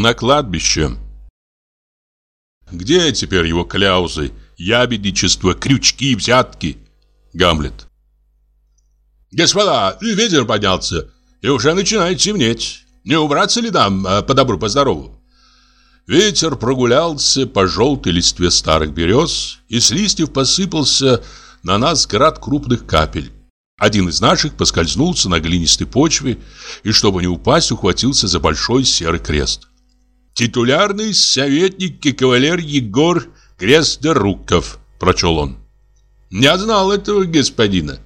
На кладбище. Где теперь его кляузы, ябедничество, крючки, взятки? Гамлет. Господа, ветер поднялся, и уже начинает темнеть. Не убраться ли нам а, по добру, по здорову? Ветер прогулялся по желтой листве старых берез, и с листьев посыпался на нас град крупных капель. Один из наших поскользнулся на глинистой почве и, чтобы не упасть, ухватился за большой серый крест. «Титулярный советник и кавалер Егор Крестдоруков», — прочел он. «Не знал этого господина.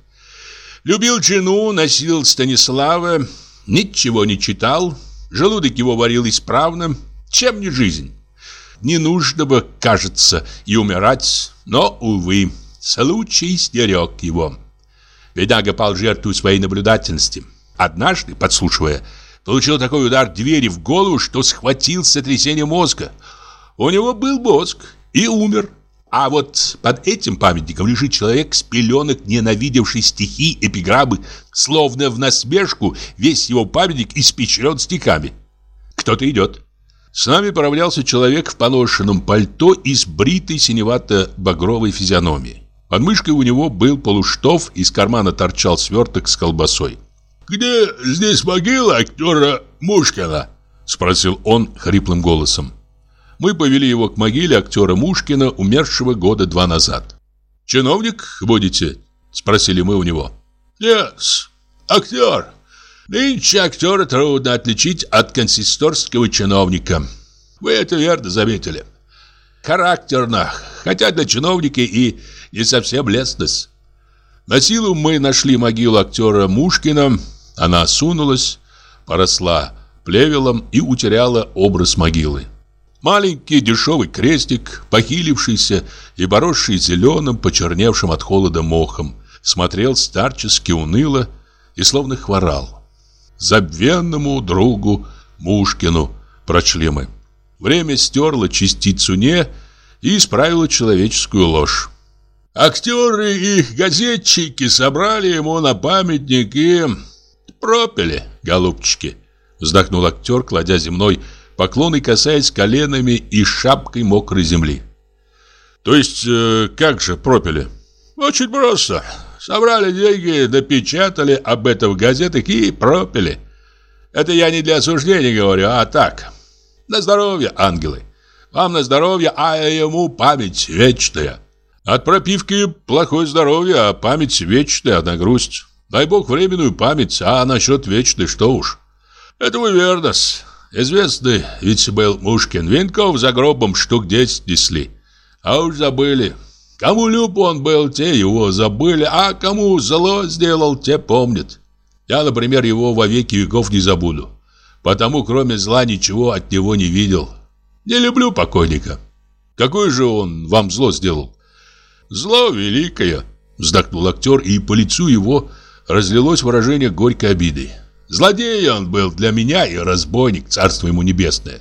Любил жену, носил Станислава, ничего не читал, желудок его варил исправно, чем не жизнь. Не нужно бы, кажется, и умирать, но, увы, случай стерег его». Бедняга пал жертву своей наблюдательности. Однажды, подслушивая, получил такой удар двери в голову, что схватил сотрясение мозга. У него был мозг и умер. А вот под этим памятником лежит человек с пеленок, ненавидевший стихи, эпиграммы, словно в насмешку весь его памятник испечрен стихами. Кто-то идет. С нами поравнялся человек в поношенном пальто и с бритой синевато-багровой физиономией. Под мышкой у него был полуштов, из кармана торчал сверток с колбасой. «Где здесь могила актера Мушкина?» Спросил он хриплым голосом. Мы повели его к могиле актера Мушкина, умершего года два назад. «Чиновник будете?» Спросили мы у него. «Нет, актер. Нынче актера трудно отличить от консисторского чиновника. Вы это верно заметили. Характерно, хотя для чиновника и не совсем лестность. На силу мы нашли могилу актера Мушкина. Она сунулась, поросла плевелом и утеряла образ могилы. Маленький дешевый крестик, похилившийся и поросший зеленым, почерневшим от холода мохом, смотрел старчески уныло и словно хворал. «Забвенному другу Мушкину» прочли мы. Время стерло частицу «не» и исправило человеческую ложь. Актеры и газетчики собрали ему на памятник и пропили, голубчики. Вздохнул актер, кладя земной поклон и касаясь коленами и шапкой мокрой земли. То есть, э, как же пропили? Очень просто. Собрали деньги, допечатали об этом в газетах и пропили. Это я не для осуждения говорю, а так. На здоровье, ангелы. Вам на здоровье, а ему память вечная. От пропивки плохое здоровье, а память вечная, одна грусть. Дай бог временную память, а насчет вечной что уж. Это вы верно -с. Известный ведь был Мушкин. Винков за гробом штук десять несли. А уж забыли. Кому люб он был, те его забыли, а кому зло сделал, те помнят. Я, например, его во веки веков не забуду. Потому, кроме зла, ничего от него не видел. Не люблю покойника. Какое же он вам зло сделал? Зло великое, вздохнул актер, и по лицу его разлилось выражение горькой обиды. Злодей он был для меня и разбойник, царство ему небесное.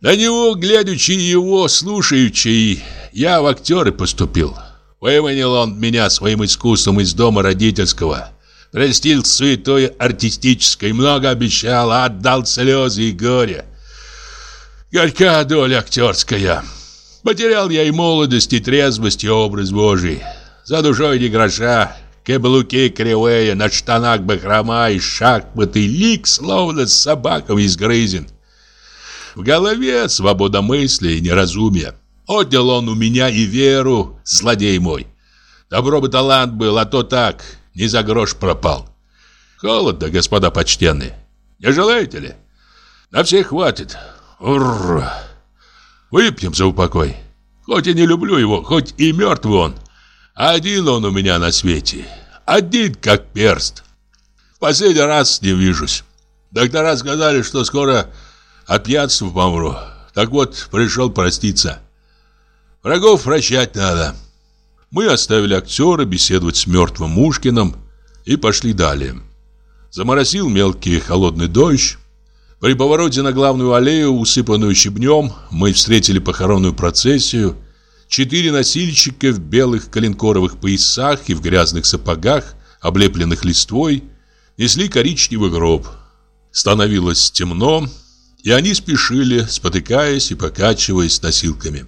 На него, глядячи его, слушаючи, я в актеры поступил. Выманил он меня своим искусством из дома родительского. Простил суетой артистической, много обещал, а отдал слезы и горе. Горька доля актерская. Потерял я и молодость, и трезвость, и образ Божий. За душой ни гроша, каблуки кривые, на штанах бахрома и шахматы, лик словно с собаком изгрызен. В голове свобода мысли и неразумие. Отнял он у меня и веру, злодей мой. Добро бы талант был, а то так, не за грош пропал. Холодно, господа почтенные. Не желаете ли? На всех хватит. Урр. Выпьем за упокой. Хоть и не люблю его, хоть и мертвый он. Один он у меня на свете. Один как перст. Последний раз не вижусь. Доктора сказали, что скоро от пьянства помру. Так вот, пришел проститься. Врагов прощать надо. Мы оставили актера беседовать с мертвым Мушкиным и пошли далее. Заморосил мелкий холодный дождь. При повороте на главную аллею, усыпанную щебнем, мы встретили похоронную процессию. Четыре носильщика в белых коленкоровых поясах и в грязных сапогах, облепленных листвой, несли коричневый гроб. Становилось темно, И они спешили, спотыкаясь и покачиваясь носилками.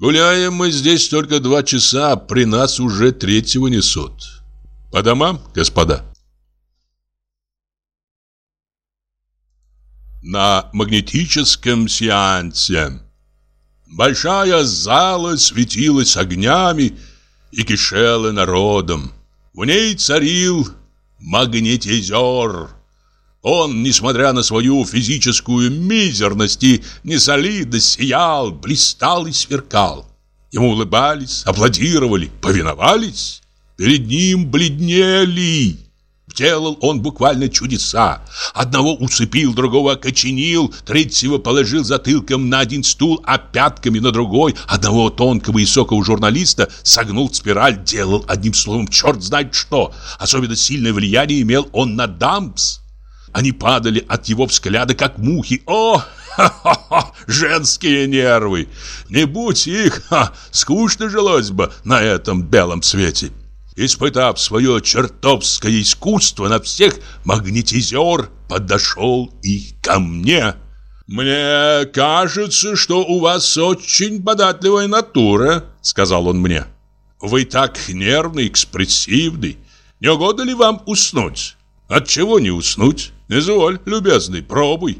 Гуляем мы здесь только два часа, а при нас уже третьего несут. По домам, господа. На магнетическом сеансе большая зала светилась огнями и кишела народом. В ней царил магнетизер. Он, несмотря на свою физическую мизерность и несолидность, сиял, блистал и сверкал. Ему улыбались, аплодировали, повиновались. Перед ним бледнели. Делал он буквально чудеса. Одного усыпил, другого окоченил, третьего положил затылком на один стул, а пятками на другой. Одного тонкого и сокого журналиста согнул спираль, делал одним словом черт знает что. Особенно сильное влияние имел он на дамс. Они падали от его взгляда, как мухи. О, ха-ха-ха, женские нервы! Не будь их, ха, скучно жилось бы на этом белом свете. Испытав свое чертовское искусство на всех, магнетизер подошел и ко мне. «Мне кажется, что у вас очень податливая натура», — сказал он мне. «Вы так нервный, экспрессивный. Не угодно ли вам уснуть?» «От чего не уснуть? Изволь, любезный, пробуй».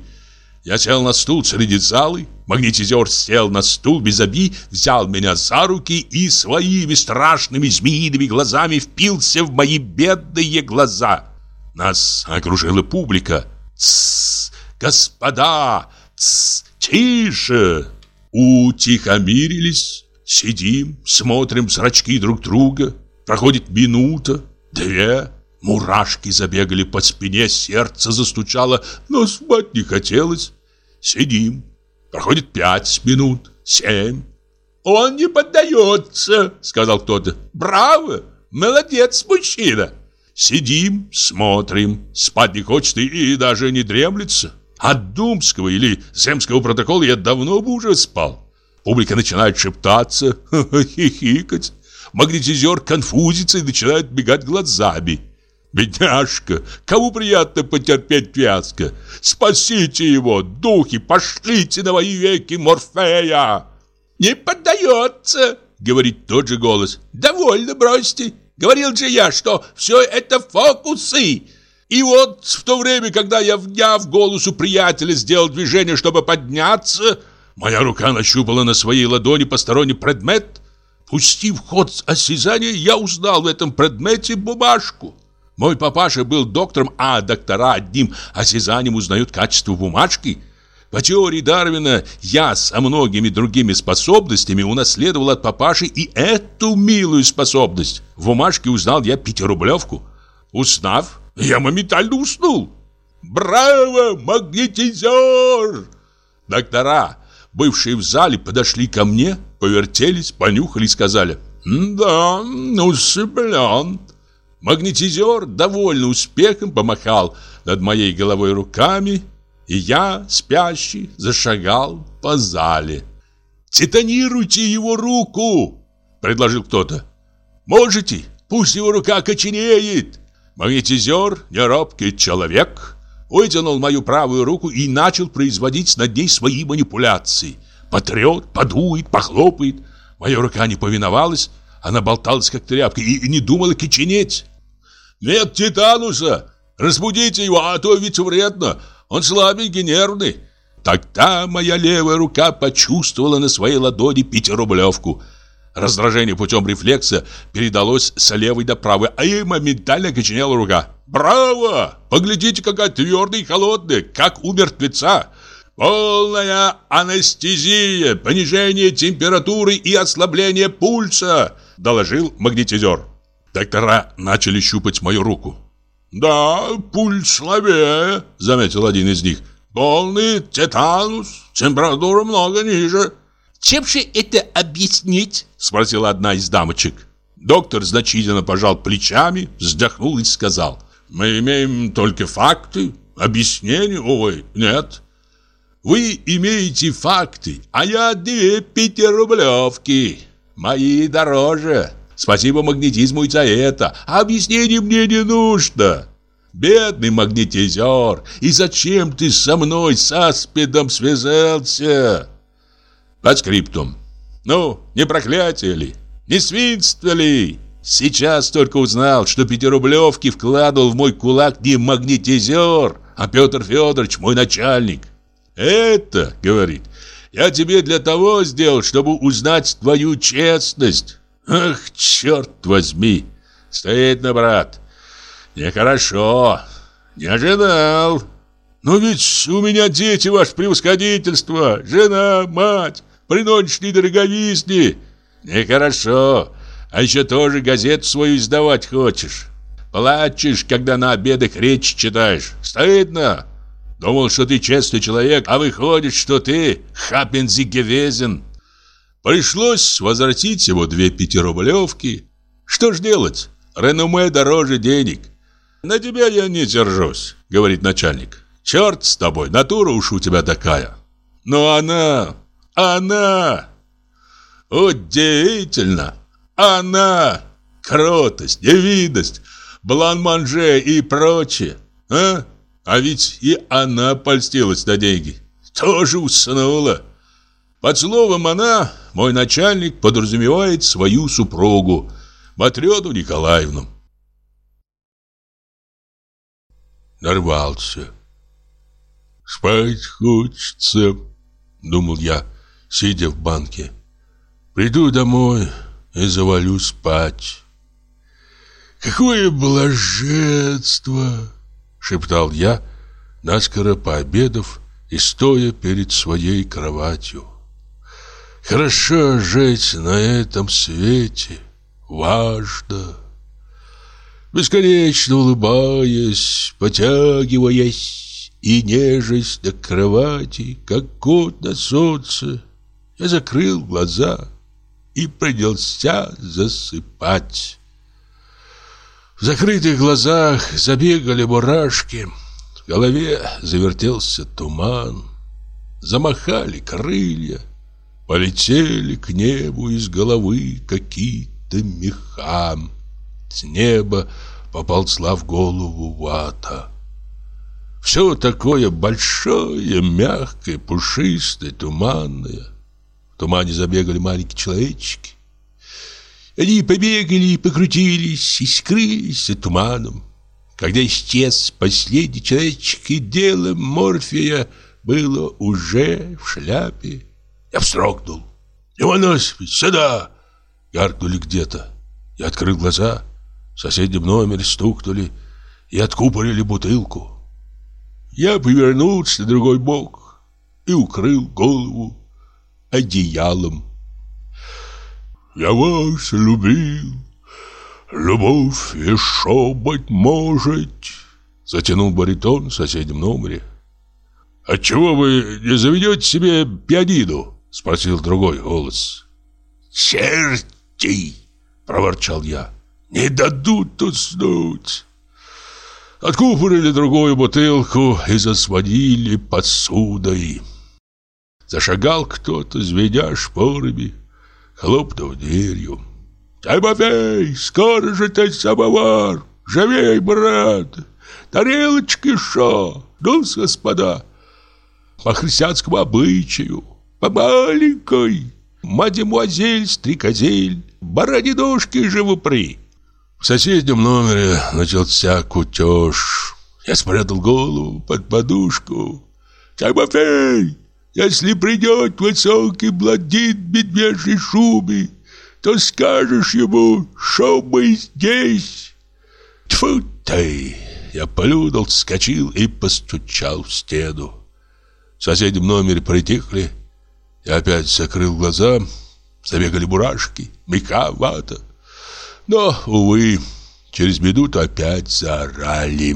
Я сел на стул среди залы, магнетизер сел на стул без оби, взял меня за руки и своими страшными змеиными глазами впился в мои бедные глаза. Нас окружила публика. «Тссс, господа! Тссс, тише!» Утихомирились, сидим, смотрим зрачки друг друга. Проходит минута, две, мурашки забегали по спине, сердце застучало, но спать не хотелось. Сидим. Проходит пять минут, семь. «Он не поддается», — сказал кто-то. «Браво! Молодец, мужчина!» Сидим, смотрим, спать не хочет и даже не дремлется. От Думского или Земского протокола я давно бы уже спал. Публика начинает шептаться, хихикать. Магнетизер конфузится и начинает бегать глазами. Бедняжка, кому приятно потерпеть фиаско? Спасите его, духи, пошлите на мои веки Морфея!» «Не поддается!» — говорит тот же голос. «Довольно бросьте! Говорил же я, что все это фокусы!» И вот в то время, когда я, вняв голосу приятеля, сделал движение, чтобы подняться, моя рука нащупала на своей ладони посторонний предмет. Пустив ход осязания, я узнал в этом предмете бумажку. Мой папаша был доктором, а доктора одним осязанием узнают качество бумажки. По теории Дарвина я со многими другими способностями унаследовал от папаши и эту милую способность. В бумажке узнал я пятирублевку. Узнав, я моментально уснул. «Браво, магнетизер!» Доктора, бывшие в зале, подошли ко мне, повертелись, понюхали и сказали «Да, усыплен». Магнетизер довольно успехом помахал над моей головой руками, и я, спящий, зашагал по зале. «Титанируйте его руку!» — предложил кто-то. «Можете? Пусть его рука коченеет!» Магнетизер, неробкий человек, вытянул мою правую руку и начал производить над ней свои манипуляции. Потрет, подует, похлопает. Моя рука не повиновалась, она болталась, как тряпка, и не думала коченеть. Нет титануса! Разбудите его, а то ведь вредно. Он слабенький, нервный. Тогда моя левая рука почувствовала на своей ладони пятирублевку. Раздражение путем рефлекса передалось с левой до правой, а ей моментально коченела рука. «Браво! Поглядите, какая твердая и холодная, как у мертвеца!» «Полная анестезия, понижение температуры и ослабление пульса», — доложил магнетизер. Доктора начали щупать мою руку. «Да, пульс слабее», — заметил один из них. «Полный тетанус, температура много ниже». «Чем же это объяснить?» — спросила одна из дамочек. Доктор значительно пожал плечами, вздохнул и сказал. «Мы имеем только факты, объяснений, увы, нет». «Вы имеете факты, а я две пятирублевки, мои дороже». Спасибо магнетизму и за это. А объяснений мне не нужно. Бедный магнетизер, и зачем ты со мной, с аспидом, связался? Под скриптум. Ну, не проклятие ли? Не свинство ли? Сейчас только узнал, что пятирублевки вкладывал в мой кулак не магнетизер, а Петр Федорович, мой начальник. Это, говорит, я тебе для того сделал, чтобы узнать твою честность. Ах, черт возьми! Стыдно, брат. Нехорошо. Не ожидал. Но ведь у меня дети, ваше превосходительство, жена, мать, при нынешней дороговизне. Нехорошо. А еще тоже газету свою издавать хочешь. Плачешь, когда на обедах речь читаешь. Стыдно. Думал, что ты честный человек, а выходит, что ты хапензигевезен. Пришлось возвратить его две пятирублевки. Что ж делать? Реноме дороже денег. На тебя я не держусь, говорит начальник. Черт с тобой, натура уж у тебя такая. Но она, она... Удивительно! Она! Кротость, невинность, блан-манже и прочее. А? А ведь и она польстилась на деньги. Тоже уснула. Под словом «она» мой начальник подразумевает свою супругу, Матрёну Николаевну. Нарвался. «Спать хочется», — думал я, сидя в банке. «Приду домой и завалю спать». «Какое блаженство!» — шептал я, наскоро пообедав и стоя перед своей кроватью. «Хорошо жить на этом свете, важно!» Бесконечно улыбаясь, потягиваясь и нежесть на кровати, как кот на солнце, я закрыл глаза и принялся засыпать. В закрытых глазах забегали мурашки, в голове завертелся туман, замахали крылья, полетели к небу из головы какие-то меха. С неба поползла в голову вата. Все такое большое, мягкое, пушистое, туманное. В тумане забегали маленькие человечки. Они побегали, покрутились и скрылись за туманом. Когда исчез последний человечек, и дело Морфия было уже в шляпе. Я вздрогнул. «Иван Осипович, сюда!» Гаркнули где-то. Я открыл глаза. В соседнем номере стукнули и откупорили бутылку. Я повернулся на другой бок и укрыл голову одеялом. Я вас любил. Любовь еще, быть может, затянул баритон в соседнем номере. «Отчего вы не заведете себе пианино?» — спросил другой голос. «Черти!» — проворчал я. «Не дадут уснуть!» Откупорили другую бутылку и засводили посудой. Зашагал кто-то, звеня шпорами хлопнув дверью. «Тимофей, скоро же ты самовар! Живей, брат! Тарелочки шо! ну господа! По христианскому обычаю, по маленькой, мадемуазель, стрекозель, баранидушки живопри!» В соседнем номере начался кутеж. Я спрятал голову под подушку. «Тимофей, если придет высокий блондин в медвежьей шубе, то скажешь ему, что мы здесь. Тьфу ты! Я плюнул, вскочил и постучал в стену. В соседнем номере притихли. Я опять закрыл глаза. Забегали мурашки, мека, вата. Но, увы, через минуту опять заорали.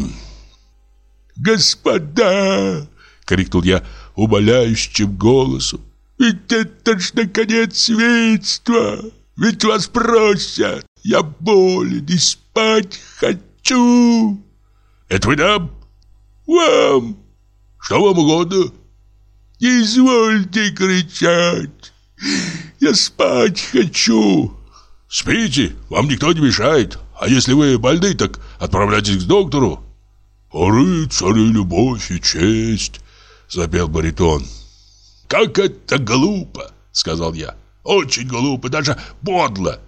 «Господа!» — крикнул я умоляющим голосом. «Ведь это ж наконец светство! Ведь вас просят! Я болен и спать хочу!» «Это вы нам?» «Вам! Что вам угодно?» «Не извольте кричать! Я спать хочу!» «Спите, вам никто не мешает. А если вы больны, так отправляйтесь к доктору». «Рыцари, любовь и честь», — запел баритон. «Как это глупо!» — сказал я. «Очень глупо, даже подло!»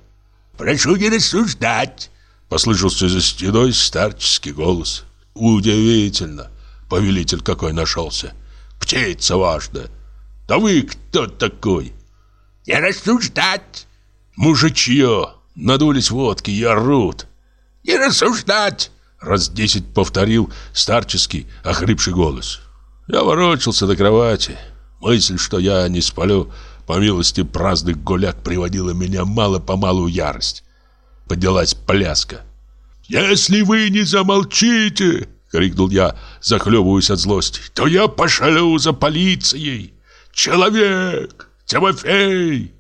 «Прошу не рассуждать!» — послышался за стеной старческий голос. «Удивительно! Повелитель какой нашелся! Птица важная! Да вы кто такой?» «Не рассуждать!» «Мужичье! Надулись водки и орут!» «Не рассуждать!» Раз десять повторил старческий, охрипший голос. Я ворочался на кровати. Мысль, что я не сплю, по милости праздных гуляк, приводила меня мало-помалу ярость. Поднялась пляска. «Если вы не замолчите!» — крикнул я, захлебываясь от злости. «То я пошлю за полицией! Человек! Тимофей!»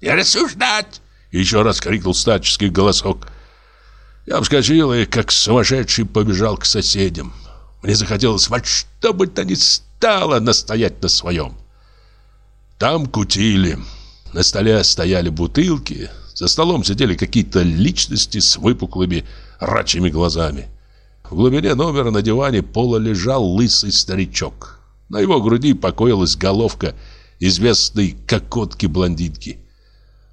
«Не рассуждать!» — еще раз крикнул старческий голосок. Я вскочил и, как сумасшедший, побежал к соседям. Мне захотелось во что бы то ни стало настоять на своем. Там кутили. На столе стояли бутылки. За столом сидели какие-то личности с выпуклыми рачьими глазами. В глубине номера на диване пола лежал лысый старичок. На его груди покоилась головка известной кокотки-блондинки.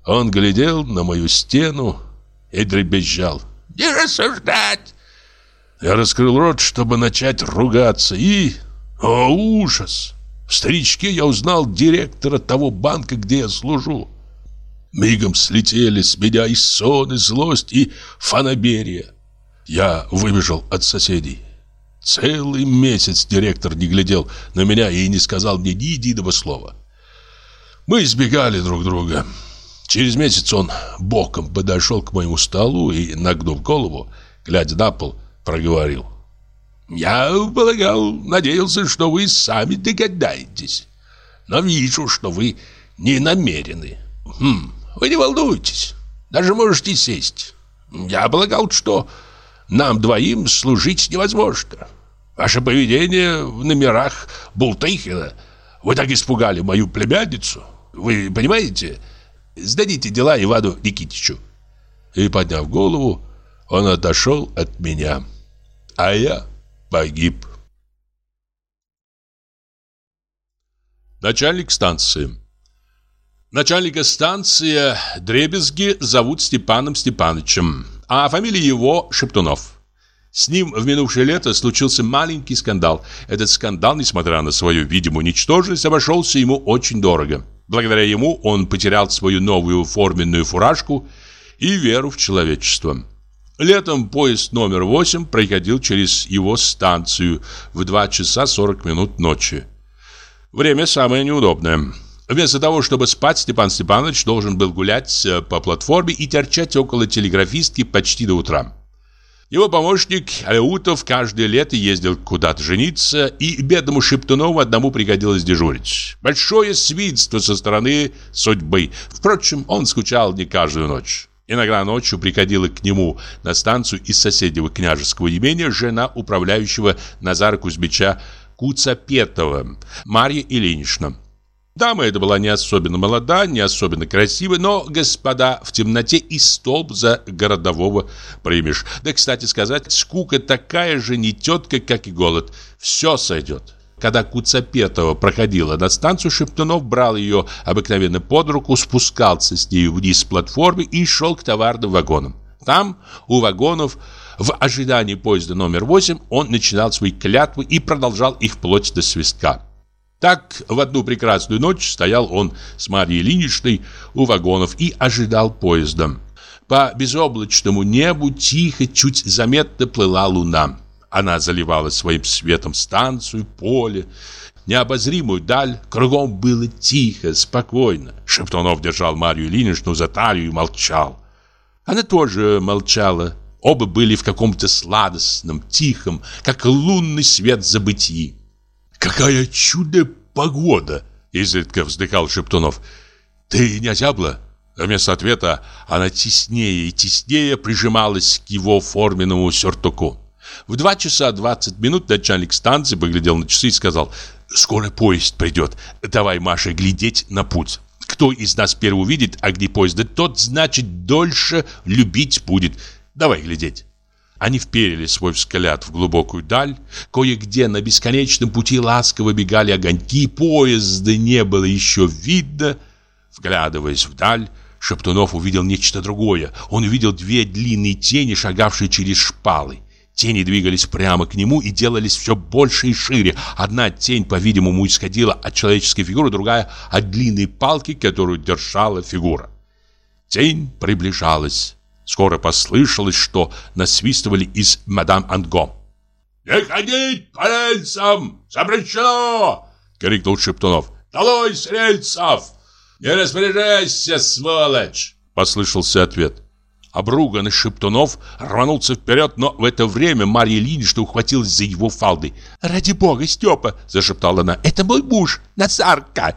Он глядел на мою стену и дребезжал. Не рассуждать!» Я раскрыл рот, чтобы начать ругаться, и... О, ужас! В старичке я узнал директора того банка, где я служу. Мигом слетели с меня и сон, и злость, и фанаберия. Я выбежал от соседей. Целый месяц директор не глядел на меня и не сказал мне ни единого слова. Мы избегали друг друга. Через месяц он боком подошел к моему столу и, нагнув голову, глядя на пол, проговорил. «Я полагал, надеялся, что вы сами догадаетесь. Но вижу, что вы не намерены. Хм, вы не волнуйтесь, даже можете сесть. Я полагал, что нам двоим служить невозможно. Ваше поведение в номерах Бултыхина, вы так испугали мою племянницу. Вы понимаете?» Сдадите дела Ивану Никитичу. И, подняв голову, он отошел от меня. А я погиб. Начальник станции Начальника станции Дребезги зовут Степаном Степановичем, а фамилия его Шептунов. С ним в минувшее лето случился маленький скандал. Этот скандал, несмотря на свою видимую ничтожность, обошелся ему очень дорого. Благодаря ему он потерял свою новую форменную фуражку и веру в человечество. Летом поезд номер 8 проходил через его станцию в 2 часа 40 минут ночи. Время самое неудобное. Вместо того, чтобы спать, Степан Степанович должен был гулять э, по платформе и торчать около телеграфистки почти до утра. Его помощник Аутов каждое лето ездил куда-то жениться, и бедному Шептунову одному приходилось дежурить. Большое свидство со стороны судьбы. Впрочем, он скучал не каждую ночь. Иногда ночью приходила к нему на станцию из соседнего княжеского имения жена управляющего Назара Кузьмича Куцапетова, Марья Ильинична. Дама эта была не особенно молода, не особенно красива, но, господа, в темноте и столб за городового примешь. Да, кстати сказать, скука такая же не тетка, как и голод. Все сойдет. Когда Куцапетова проходила на станцию, Шептунов брал ее обыкновенно под руку, спускался с ней вниз с платформы и шел к товарным вагонам. Там, у вагонов, в ожидании поезда номер 8, он начинал свои клятвы и продолжал их вплоть до свистка. Так в одну прекрасную ночь стоял он с Марьей Ильиничной у вагонов и ожидал поезда. По безоблачному небу тихо, чуть заметно плыла луна. Она заливала своим светом станцию, поле, необозримую даль. Кругом было тихо, спокойно. Шептунов держал Марию Ильиничну за талию и молчал. Она тоже молчала. Оба были в каком-то сладостном, тихом, как лунный свет забытии. «Какая чудо-погода!» — изредка вздыхал Шептунов. «Ты не озябла?» Вместо ответа она теснее и теснее прижималась к его форменному сюртуку. В два часа двадцать минут начальник станции поглядел на часы и сказал «Скоро поезд придет. Давай, Маша, глядеть на путь. Кто из нас первый увидит огни поезда, тот, значит, дольше любить будет. Давай глядеть». Они вперили свой взгляд в глубокую даль. Кое-где на бесконечном пути ласково бегали огоньки. Поезда не было еще видно. Вглядываясь вдаль, Шептунов увидел нечто другое. Он увидел две длинные тени, шагавшие через шпалы. Тени двигались прямо к нему и делались все больше и шире. Одна тень, по-видимому, исходила от человеческой фигуры, другая — от длинной палки, которую держала фигура. Тень приближалась. Скоро послышалось, что насвистывали из «Мадам Анго». «Не ходить по рельсам! Запрещено!» — крикнул Шептунов. «Долой с рельсов! Не распоряжайся, сволочь!» — послышался ответ. Обруганный Шептунов рванулся вперед, но в это время Марья Ильинична ухватилась за его фалды. «Ради бога, Степа!» – зашептала она. «Это мой муж, Назарка!»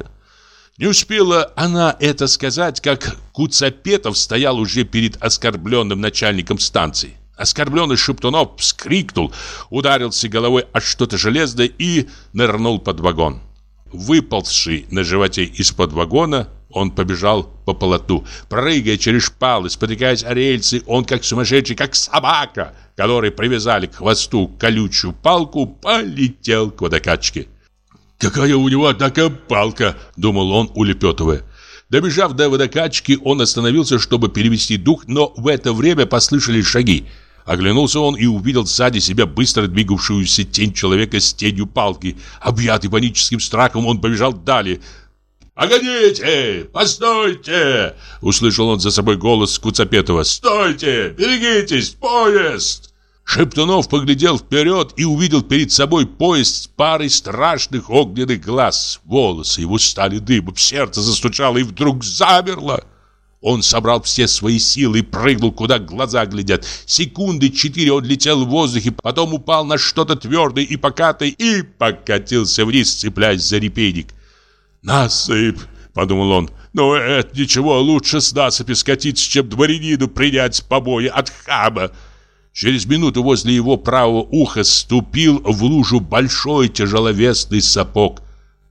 Не успела она это сказать, как Куцапетов стоял уже перед оскорбленным начальником станции. Оскорбленный Шептунов вскрикнул, ударился головой о что-то железное и нырнул под вагон. Выползший на животе из-под вагона, он побежал по полотну, прыгая через шпалы, спотыкаясь о рельсы, он как сумасшедший, как собака, которой привязали к хвосту колючую палку, полетел к водокачке. «Какая у него такая палка!» — думал он, улепетывая. Добежав до водокачки, он остановился, чтобы перевести дух, но в это время послышались шаги. Оглянулся он и увидел сзади себя быстро двигавшуюся тень человека с тенью палки. Объятый паническим страхом, он побежал далее. «Погодите! Постойте!» Услышал он за собой голос Куцапетова. «Стойте! Берегитесь! Поезд!» Шептунов поглядел вперед и увидел перед собой поезд с парой страшных огненных глаз. Волосы его стали дыбом, сердце застучало и вдруг замерло. Он собрал все свои силы и прыгнул, куда глаза глядят. Секунды четыре он летел в воздухе, потом упал на что-то твердое и покатое и покатился вниз, цепляясь за репейник. «Насыпь!» — подумал он. «Но это ничего, лучше с насыпи скатиться, чем дворянину принять побои от хама!» Через минуту возле его правого уха ступил в лужу большой тяжеловесный сапог.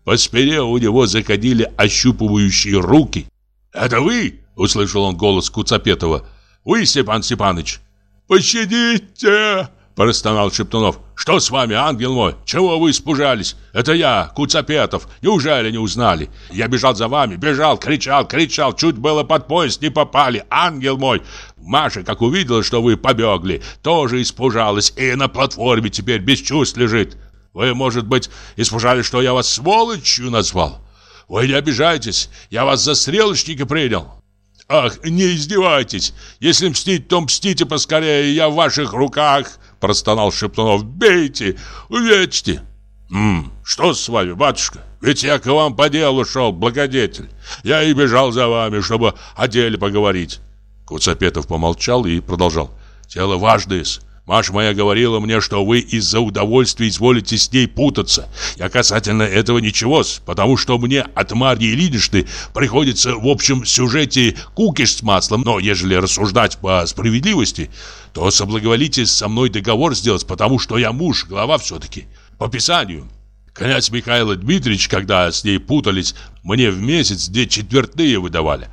По спине у него заходили ощупывающие руки. «Это вы?» — услышал он голос Куцапетова. «Вы, Степан Степаныч?» «Пощадите!» — простонал Шептунов. «Что с вами, ангел мой? Чего вы испужались? Это я, Куцапетов. Неужели не узнали? Я бежал за вами, бежал, кричал, кричал. Чуть было под поезд не попали. Ангел мой! Маша, как увидела, что вы побегли, тоже испужалась и на платформе теперь без чувств лежит. Вы, может быть, испужались, что я вас сволочью назвал? Вы не обижайтесь, я вас за стрелочника принял. Ах, не издевайтесь. Если мстить, то мстите поскорее, я в ваших руках простонал Шептунов. «Бейте! Увечьте!» «М что с вами, батюшка? Ведь я к вам по делу шел, благодетель. Я и бежал за вами, чтобы о деле поговорить». Куцапетов помолчал и продолжал. «Дело важное -с. Маша моя говорила мне, что вы из-за удовольствия изволите с ней путаться. Я касательно этого ничего, потому что мне от Марьи Ильиничны приходится в общем сюжете кукиш с маслом, но ежели рассуждать по справедливости, то соблаговолите со мной договор сделать, потому что я муж, глава все-таки, по писанию. Князь Михаил Дмитриевич, когда с ней путались, мне в месяц две четвертые выдавали.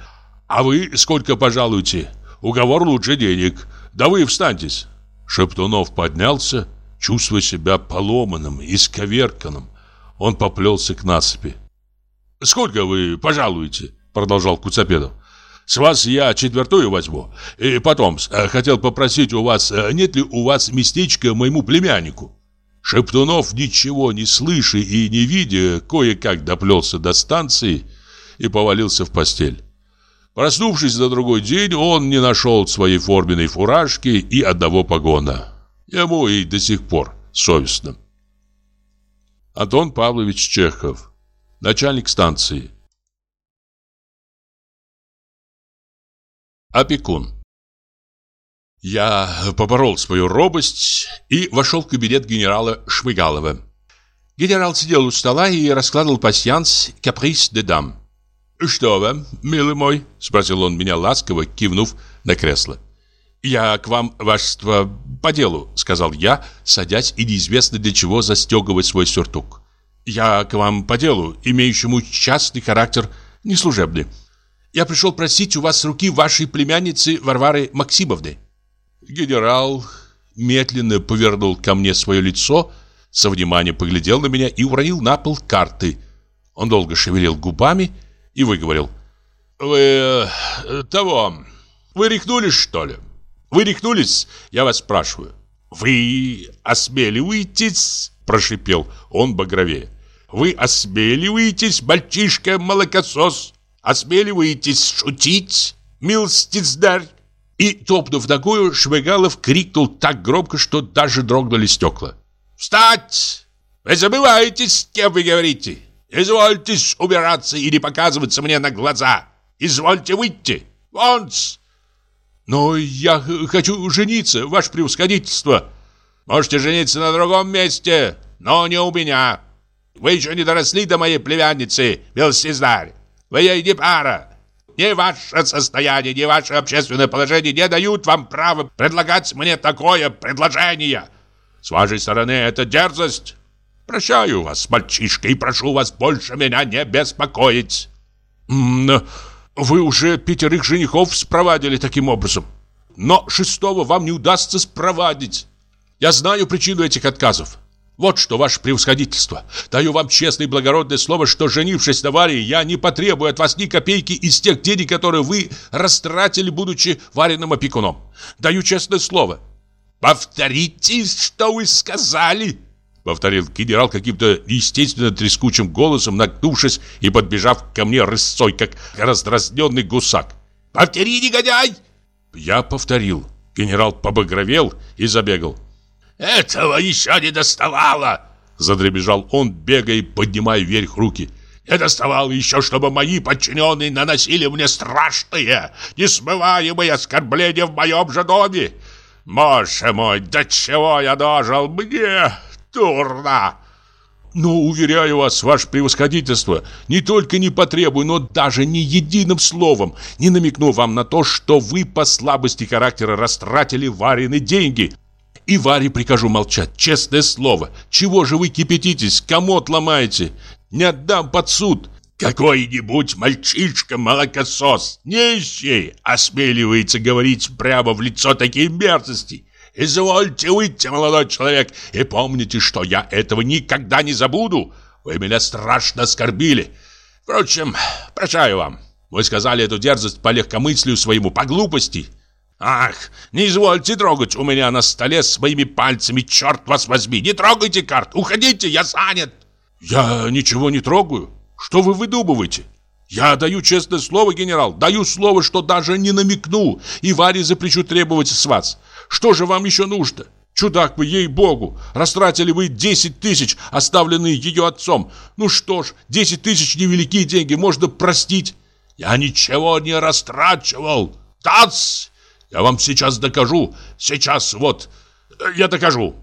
А вы сколько пожалуйте? Уговор лучше денег. Да вы встаньтесь. Шептунов поднялся, чувствуя себя поломанным, исковерканным. Он поплелся к насыпи. «Сколько вы пожалуете?» Продолжал Куцапедов. «С вас я четвертую возьму. И потом, э, хотел попросить у вас, э, нет ли у вас местечко моему племяннику?» Шептунов, ничего не слыша и не видя, кое-как доплелся до станции и повалился в постель. Проснувшись на другой день, он не нашел своей форменной фуражки и одного погона. Ему и до сих пор совестно. Антон Павлович Чехов, начальник станции. Опекун. Я поборол свою робость и вошел в кабинет генерала Шмыгалова. Генерал сидел у стола и раскладывал пасьянс «Каприз де дам». «Что вам, милый мой?» — спросил он меня ласково, кивнув на кресло. «Я к вам, вашество, по делу», — сказал я, садясь и неизвестно для чего застегивать свой сюртук. «Я к вам по делу, имеющему частный характер, не служебный. Я пришел просить у вас руки вашей племянницы Варвары Максимовны». Генерал медленно повернул ко мне свое лицо, со вниманием поглядел на меня и уронил на пол карты. Он долго шевелил губами и выговорил. «Вы... Э, того... Вы рехнулись, что ли? Вы рехнулись, я вас спрашиваю?» «Вы осмеливаетесь?» – прошипел он багровее. «Вы осмеливаетесь, мальчишка-молокосос? Осмеливаетесь шутить, милостицдарь?» И, топнув ногою, Шмыгалов крикнул так громко, что даже дрогнули стекла. «Встать! Вы забываетесь, с кем вы говорите! Извольтесь убираться и не показываться мне на глаза! Извольте выйти! Вон -с! «Но я хочу жениться, ваше превосходительство!» «Можете жениться на другом месте, но не у меня!» «Вы еще не доросли до моей племянницы, Белсезарь! Вы ей не пара!» Ни ваше состояние, ни ваше общественное положение не дают вам права предлагать мне такое предложение. С вашей стороны это дерзость. Прощаю вас, мальчишка, и прошу вас больше меня не беспокоить. Вы уже пятерых женихов спровадили таким образом. Но шестого вам не удастся спровадить. Я знаю причину этих отказов. Вот что, ваше превосходительство. Даю вам честное и благородное слово, что, женившись на Варе, я не потребую от вас ни копейки из тех денег, которые вы растратили, будучи вареным опекуном. Даю честное слово. Повторите, что вы сказали, повторил генерал каким-то естественно трескучим голосом, нагнувшись и подбежав ко мне рысцой, как раздразненный гусак. «Повтори, негодяй!» Я повторил. Генерал побагровел и забегал. «Этого еще не доставало!» Задребежал он, бегая поднимая вверх руки. «Не доставало еще, чтобы мои подчиненные наносили мне страшные, несмываемые оскорбления в моем же доме! Боже мой, до чего я дожил? Мне дурно!» Но, уверяю вас, ваше превосходительство, не только не потребую, но даже ни единым словом не намекну вам на то, что вы по слабости характера растратили вареные деньги. И Варе прикажу молчать, честное слово. Чего же вы кипятитесь, комод ломаете? Не отдам под суд. Какой-нибудь мальчишка-молокосос, нищий, осмеливается говорить прямо в лицо такие мерзости. Извольте выйти, молодой человек, и помните, что я этого никогда не забуду. Вы меня страшно оскорбили. Впрочем, прощаю вам. Вы сказали эту дерзость по легкомыслию своему, по глупости. Ах, не извольте трогать у меня на столе своими пальцами, черт вас возьми. Не трогайте карт, уходите, я занят. Я ничего не трогаю. Что вы выдумываете? Я даю честное слово, генерал, даю слово, что даже не намекну, и Варе запрещу требовать с вас. Что же вам еще нужно? Чудак вы, ей-богу, растратили вы 10 тысяч, оставленные ее отцом. Ну что ж, 10 тысяч невеликие деньги, можно простить. Я ничего не растрачивал. Тац! Я вам сейчас докажу. Сейчас вот. Я докажу.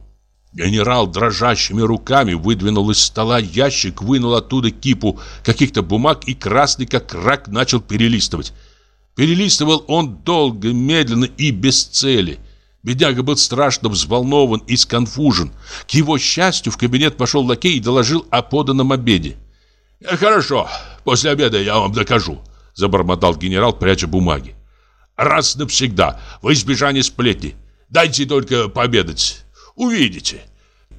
Генерал дрожащими руками выдвинул из стола ящик, вынул оттуда кипу каких-то бумаг и красный как рак начал перелистывать. Перелистывал он долго, медленно и без цели. Бедяга был страшно взволнован и сконфужен. К его счастью в кабинет пошел лакей и доложил о поданном обеде. «Хорошо, после обеда я вам докажу», – забормотал генерал, пряча бумаги раз навсегда, во избежание сплетни. Дайте только пообедать. Увидите.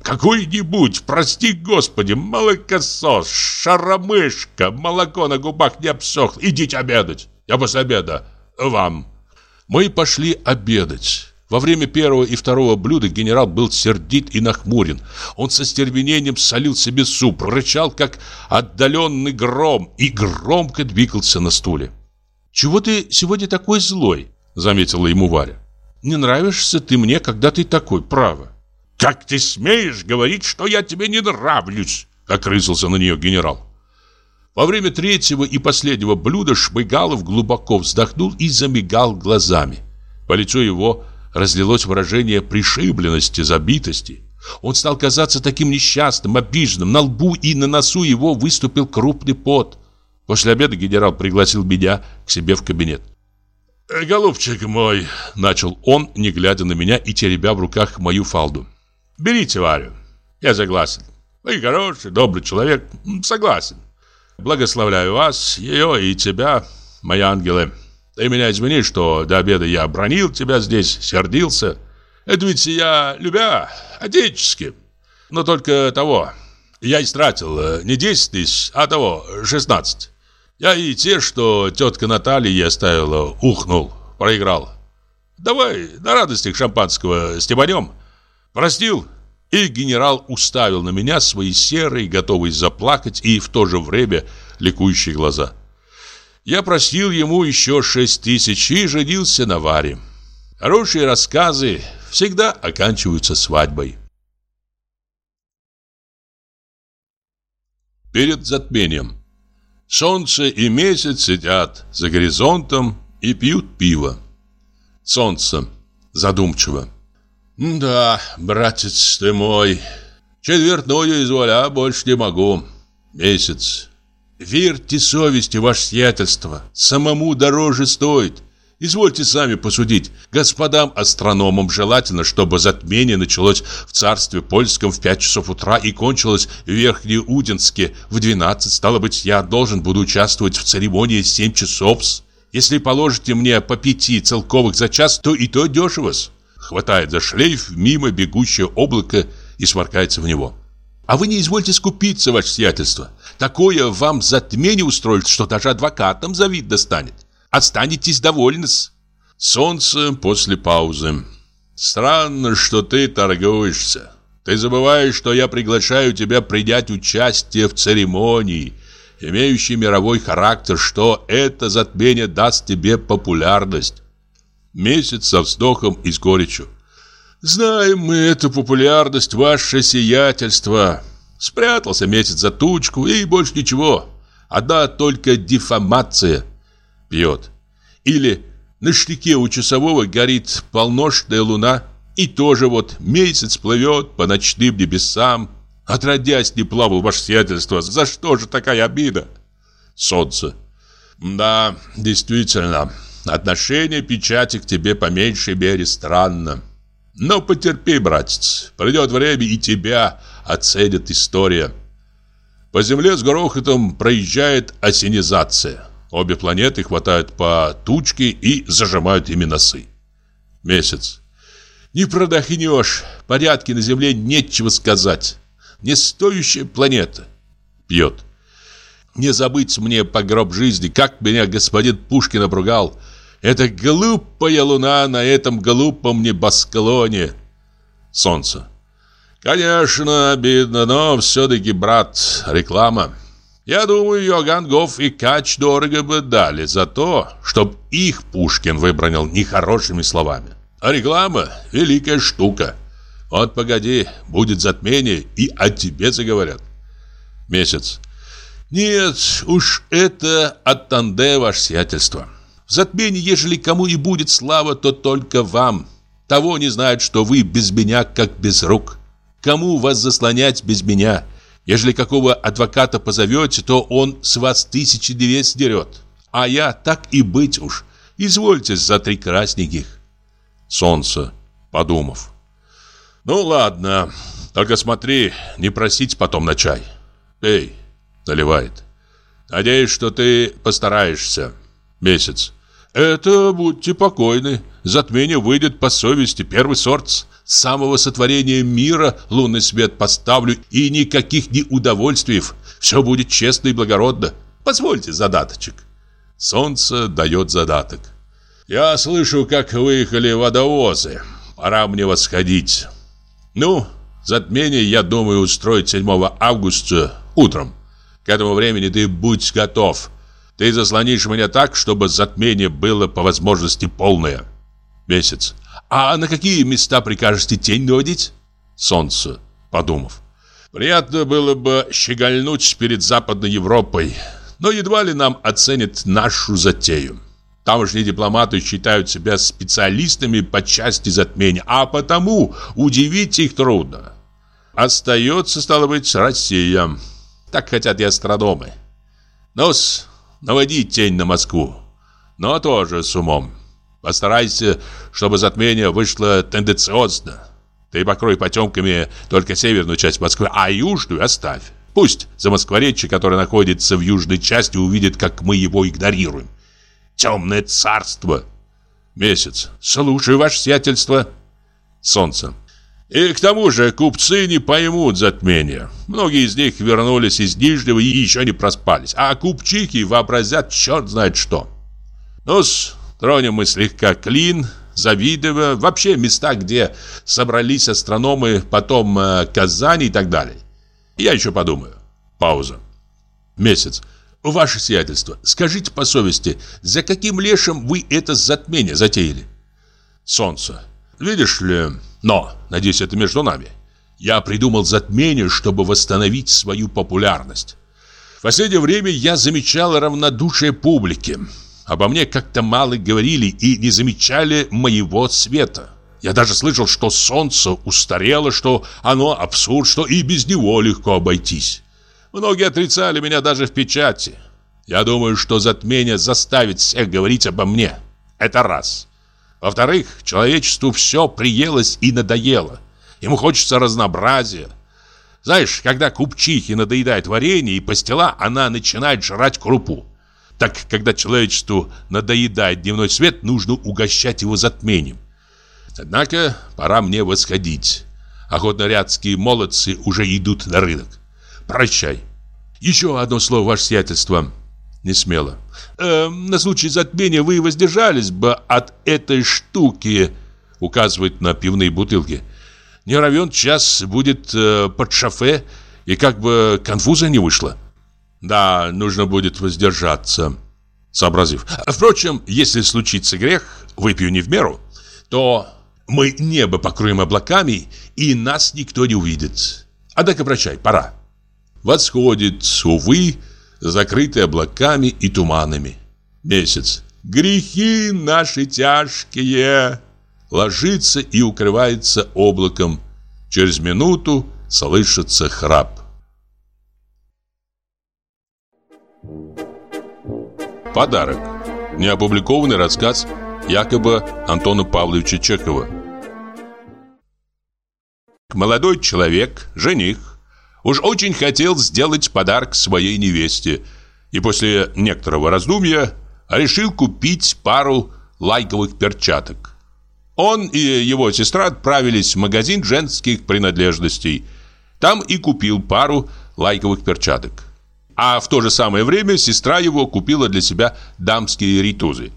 Какой-нибудь, прости господи, молокосос, шаромышка, молоко на губах не обсохло. Идите обедать. Я после обеда. Вам. Мы пошли обедать. Во время первого и второго блюда генерал был сердит и нахмурен. Он со стервенением солил себе суп, рычал, как отдаленный гром, и громко двигался на стуле. «Чего ты сегодня такой злой?» — заметила ему Варя. «Не нравишься ты мне, когда ты такой, право». «Как ты смеешь говорить, что я тебе не нравлюсь?» — окрысился на нее генерал. Во время третьего и последнего блюда Шмыгалов глубоко вздохнул и замигал глазами. По лицу его разлилось выражение пришибленности, забитости. Он стал казаться таким несчастным, обиженным. На лбу и на носу его выступил крупный пот. После обеда генерал пригласил меня к себе в кабинет. «Э, «Голубчик мой», — начал он, не глядя на меня и теребя в руках мою фалду. «Берите Варю. Я согласен. Вы хороший, добрый человек. Согласен. Благословляю вас, ее и тебя, мои ангелы. Ты меня извини, что до обеда я бронил тебя здесь, сердился. Это ведь я любя, отечески. Но только того, я истратил э, не 10 тысяч, а того, 16. Я и те, что тетка Наталья оставила, ухнул, проиграл. Давай на радостях шампанского стебанем. Простил. И генерал уставил на меня свои серые, готовые заплакать и в то же время ликующие глаза. Я просил ему еще шесть тысяч и женился на Варе. Хорошие рассказы всегда оканчиваются свадьбой. Перед затмением Солнце и месяц сидят за горизонтом и пьют пиво. Солнце задумчиво. «Да, братец ты мой, четвертную из воля больше не могу. Месяц. Верьте совести, ваше сиятельство, самому дороже стоит». Извольте сами посудить. Господам астрономам желательно, чтобы затмение началось в царстве польском в 5 часов утра и кончилось в Верхнеудинске в 12. Стало быть, я должен буду участвовать в церемонии 7 часов. Если положите мне по пяти целковых за час, то и то дешево. Хватает за шлейф мимо бегущее облако и сморкается в него. А вы не извольте скупиться, ваше сиятельство. Такое вам затмение устроит, что даже адвокатам завид достанет. Останетесь довольны -с. Солнце после паузы. Странно, что ты торгуешься. Ты забываешь, что я приглашаю тебя принять участие в церемонии, имеющей мировой характер, что это затмение даст тебе популярность. Месяц со вздохом и с горечью. Знаем мы эту популярность, ваше сиятельство. Спрятался месяц за тучку и больше ничего. Одна только дефамация пьет. Или на штыке у часового горит полношная луна, и тоже вот месяц плывет по ночным небесам. Отродясь не плавал ваше сиятельство, за что же такая обида? Солнце. Да, действительно, отношение печати к тебе по меньшей мере странно. Но потерпи, братец, придет время и тебя оценит история. По земле с грохотом проезжает осенизация. Обе планеты хватают по тучке и зажимают ими носы. Месяц. Не продохнешь. Порядки на Земле нечего сказать. Не стоящая планета. Пьет. Не забыть мне по гроб жизни, как меня господин Пушкин обругал. Это глупая луна на этом глупом небосклоне. Солнце. Конечно, обидно, но все-таки, брат, реклама. Я думаю, Йоганн Гоф и Кач дорого бы дали за то, чтоб их Пушкин выбронил нехорошими словами. А реклама – великая штука. Вот погоди, будет затмение, и о тебе заговорят. Месяц. Нет, уж это от Танде ваше сиятельство. В затмении, ежели кому и будет слава, то только вам. Того не знают, что вы без меня, как без рук. Кому вас заслонять без меня – Ежели какого адвоката позовете, то он с вас тысячи две сдерет. А я так и быть уж. Извольте за три красненьких. Солнце, подумав. Ну ладно, только смотри, не просить потом на чай. Эй, наливает. Надеюсь, что ты постараешься. Месяц. Это будьте покойны. Затмение выйдет по совести, первый сорт. С самого сотворения мира лунный свет поставлю и никаких неудовольствий. Все будет честно и благородно. Позвольте задаточек. Солнце дает задаток. Я слышу, как выехали водовозы. Пора мне восходить. Ну, затмение, я думаю, устроить 7 августа утром. К этому времени ты будь готов. Ты заслонишь меня так, чтобы затмение было по возможности полное. Месяц. А на какие места прикажете тень наводить? Солнце, подумав. Приятно было бы щегольнуть перед Западной Европой, но едва ли нам оценят нашу затею. Тамошние дипломаты считают себя специалистами по части затмения, а потому удивить их трудно. Остается, стало быть, Россия. Так хотят и астрономы. Ну-с, наводи тень на Москву, но тоже с умом. Постарайся, чтобы затмение вышло тенденциозно. Ты покрой потемками только северную часть Москвы, а южную оставь. Пусть замоскворечье, которое находится в южной части, увидит, как мы его игнорируем. Темное царство. Месяц. Слушаю, ваше сиятельство. Солнце. И к тому же купцы не поймут затмения. Многие из них вернулись из Нижнего и еще не проспались. А купчихи вообразят черт знает что. ну тронем мы слегка Клин, Завидово, вообще места, где собрались астрономы, потом э, Казань и так далее. Я еще подумаю. Пауза. Месяц. Ваше сиятельство, скажите по совести, за каким лешим вы это затмение затеяли? Солнце. Видишь ли, но, надеюсь, это между нами. Я придумал затмение, чтобы восстановить свою популярность. В последнее время я замечал равнодушие публики. Обо мне как-то мало говорили и не замечали моего света. Я даже слышал, что солнце устарело, что оно абсурд, что и без него легко обойтись. Многие отрицали меня даже в печати. Я думаю, что затмение заставит всех говорить обо мне. Это раз. Во-вторых, человечеству все приелось и надоело. Ему хочется разнообразия. Знаешь, когда купчихе надоедает варенье и пастила, она начинает жрать крупу. Так, когда человечеству надоедает дневной свет, нужно угощать его затмением. Однако, пора мне восходить. Охотнорядские молодцы уже идут на рынок. Прощай. Еще одно слово, ваше сиятельство. Не смело. Э, на случай затмения вы воздержались бы от этой штуки, указывает на пивные бутылки. Не равен час будет э, под шофе, и как бы конфуза не вышло. Да, нужно будет воздержаться, сообразив. Впрочем, если случится грех, выпью не в меру, то мы небо покроем облаками, и нас никто не увидит. Однако прощай, пора. Восходит, увы, закрытый облаками и туманами. Месяц. Грехи наши тяжкие. Ложится и укрывается облаком. Через минуту слышится храп. Подарок. Неопубликованный рассказ якобы Антона Павловича Чехова. Молодой человек, жених, уж очень хотел сделать подарок своей невесте и после некоторого раздумья решил купить пару лайковых перчаток. Он и его сестра отправились в магазин женских принадлежностей. Там и купил пару лайковых перчаток. А в то же самое время сестра его купила для себя дамские ритузы.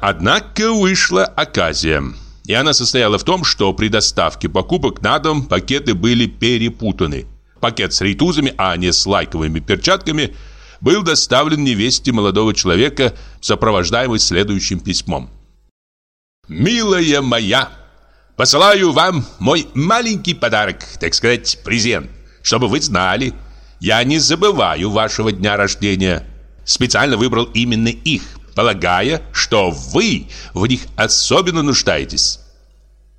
Однако вышла оказия. И она состояла в том, что при доставке покупок на дом пакеты были перепутаны. Пакет с рейтузами, а не с лайковыми перчатками, был доставлен невесте молодого человека, сопровождаемый следующим письмом. «Милая моя, посылаю вам мой маленький подарок, так сказать, презент, чтобы вы знали, я не забываю вашего дня рождения. Специально выбрал именно их, полагая, что вы в них особенно нуждаетесь.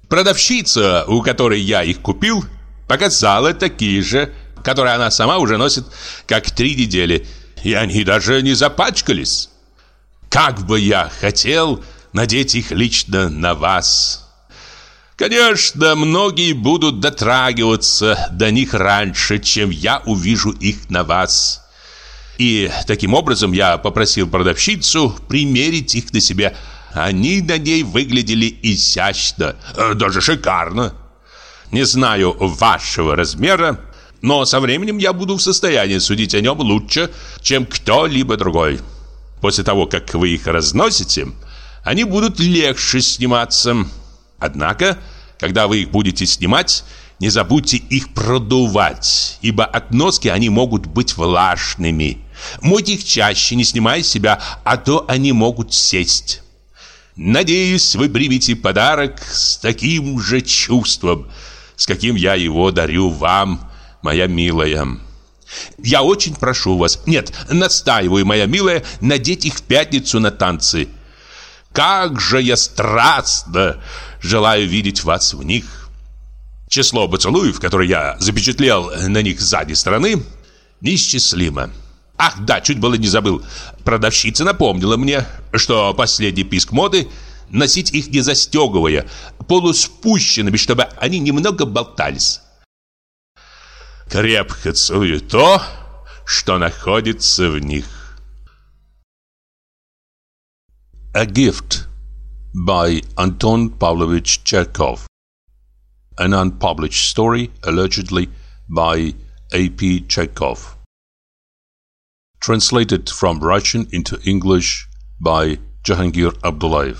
Продавщица, у которой я их купил, показала такие же, которые она сама уже носит как три недели, и они даже не запачкались. Как бы я хотел надеть их лично на вас. Конечно, многие будут дотрагиваться до них раньше, чем я увижу их на вас. И таким образом я попросил продавщицу примерить их на себя. Они на ней выглядели изящно, э, даже шикарно. Не знаю вашего размера, но со временем я буду в состоянии судить о нем лучше, чем кто-либо другой. После того, как вы их разносите, они будут легче сниматься. Однако, когда вы их будете снимать, не забудьте их продувать, ибо от носки они могут быть влажными. Мойте их чаще, не снимая себя, а то они могут сесть. Надеюсь, вы примете подарок с таким же чувством, с каким я его дарю вам, моя милая. Я очень прошу вас, нет, настаиваю, моя милая, надеть их в пятницу на танцы. Как же я страстно желаю видеть вас в них. Число поцелуев, которые я запечатлел на них сзади стороны, неисчислимо. Ах, да, чуть было не забыл. Продавщица напомнила мне, что последний писк моды носить их не застегивая, полуспущенными, чтобы они немного болтались. Крепко целую то, что находится в них. A Gift by Anton Pavlovich Chekhov an unpublished story allegedly by A.P. Chekhov. Translated from Russian into English by Jahangir Abdullayev.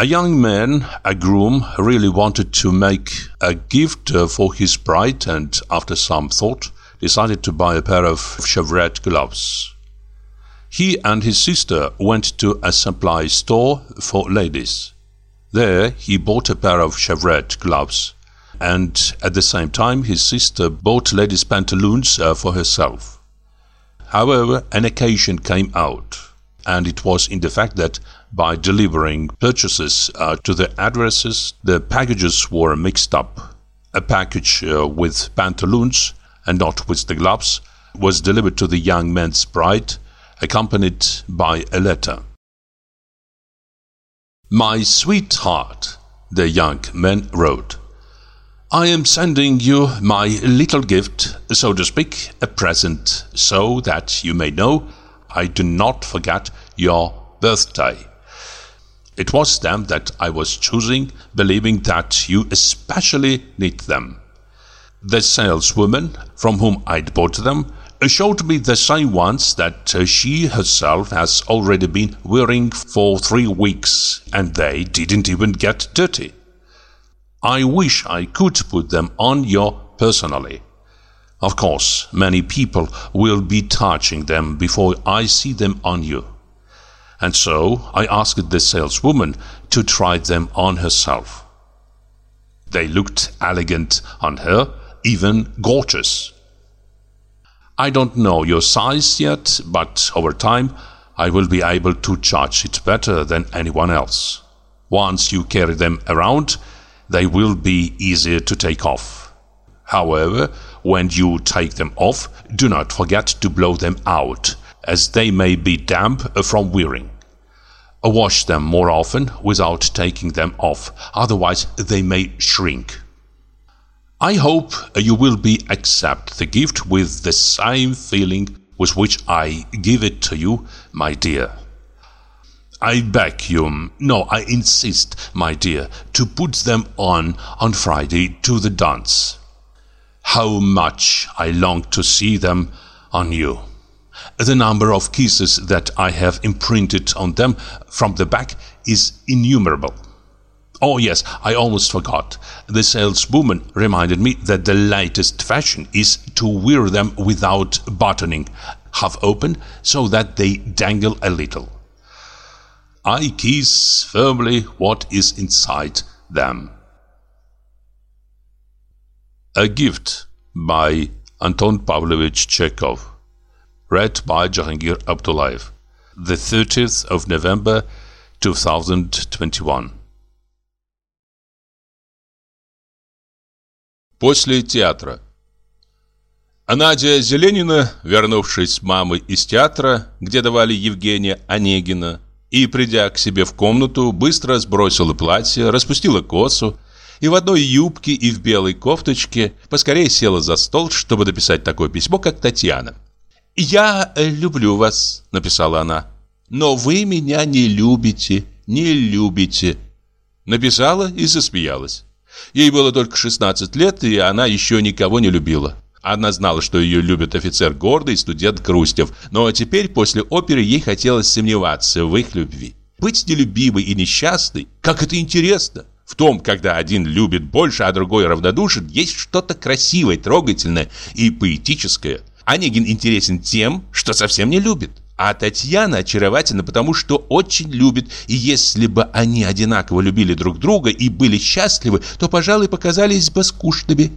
A young man, a groom, really wanted to make a gift uh, for his bride and, after some thought, decided to buy a pair of chevrette gloves. He and his sister went to a supply store for ladies. There he bought a pair of chevrette gloves, and at the same time his sister bought ladies' pantaloons uh, for herself. However, an occasion came out, and it was in the fact that by delivering purchases uh, to the addresses, the packages were mixed up. A package uh, with pantaloons and not with the gloves was delivered to the young man's bride, accompanied by a letter. My sweetheart, the young man wrote, I am sending you my little gift, so to speak, a present, so that you may know I do not forget your birthday. It was them that I was choosing, believing that you especially need them. The saleswoman from whom I'd bought them showed me the same ones that uh, she herself has already been wearing for three weeks, and they didn't even get dirty. I wish I could put them on you personally. Of course, many people will be touching them before I see them on you and so I asked the saleswoman to try them on herself. They looked elegant on her, even gorgeous. I don't know your size yet, but over time I will be able to judge it better than anyone else. Once you carry them around, they will be easier to take off. However, when you take them off, do not forget to blow them out as they may be damp from wearing. Wash them more often without taking them off, otherwise they may shrink. I hope you will be accept the gift with the same feeling with which I give it to you, my dear. I beg you, no, I insist, my dear, to put them on on Friday to the dance. How much I long to see them on you. The number of kisses that I have imprinted on them from the back is innumerable. Oh, yes, I almost forgot. The saleswoman reminded me that the latest fashion is to wear them without buttoning, half open, so that they dangle a little. I kiss firmly what is inside them. A Gift by Anton Pavlovich Chekhov Read by Jahangir Abdullayev. The 30th of November 2021. После театра. А Надя Зеленина, вернувшись с мамой из театра, где давали Евгения Онегина, и, придя к себе в комнату, быстро сбросила платье, распустила косу, и в одной юбке и в белой кофточке поскорее села за стол, чтобы написать такое письмо, как Татьяна. «Я люблю вас», — написала она. «Но вы меня не любите, не любите». Написала и засмеялась. Ей было только 16 лет, и она еще никого не любила. Она знала, что ее любит офицер гордый, студент Грустев, но теперь после оперы ей хотелось сомневаться в их любви. Быть нелюбимой и несчастной, как это интересно! В том, когда один любит больше, а другой равнодушен, есть что-то красивое, трогательное и поэтическое. Онегин интересен тем, что совсем не любит. А Татьяна очаровательна, потому что очень любит, и если бы они одинаково любили друг друга и были счастливы, то, пожалуй, показались бы скучными.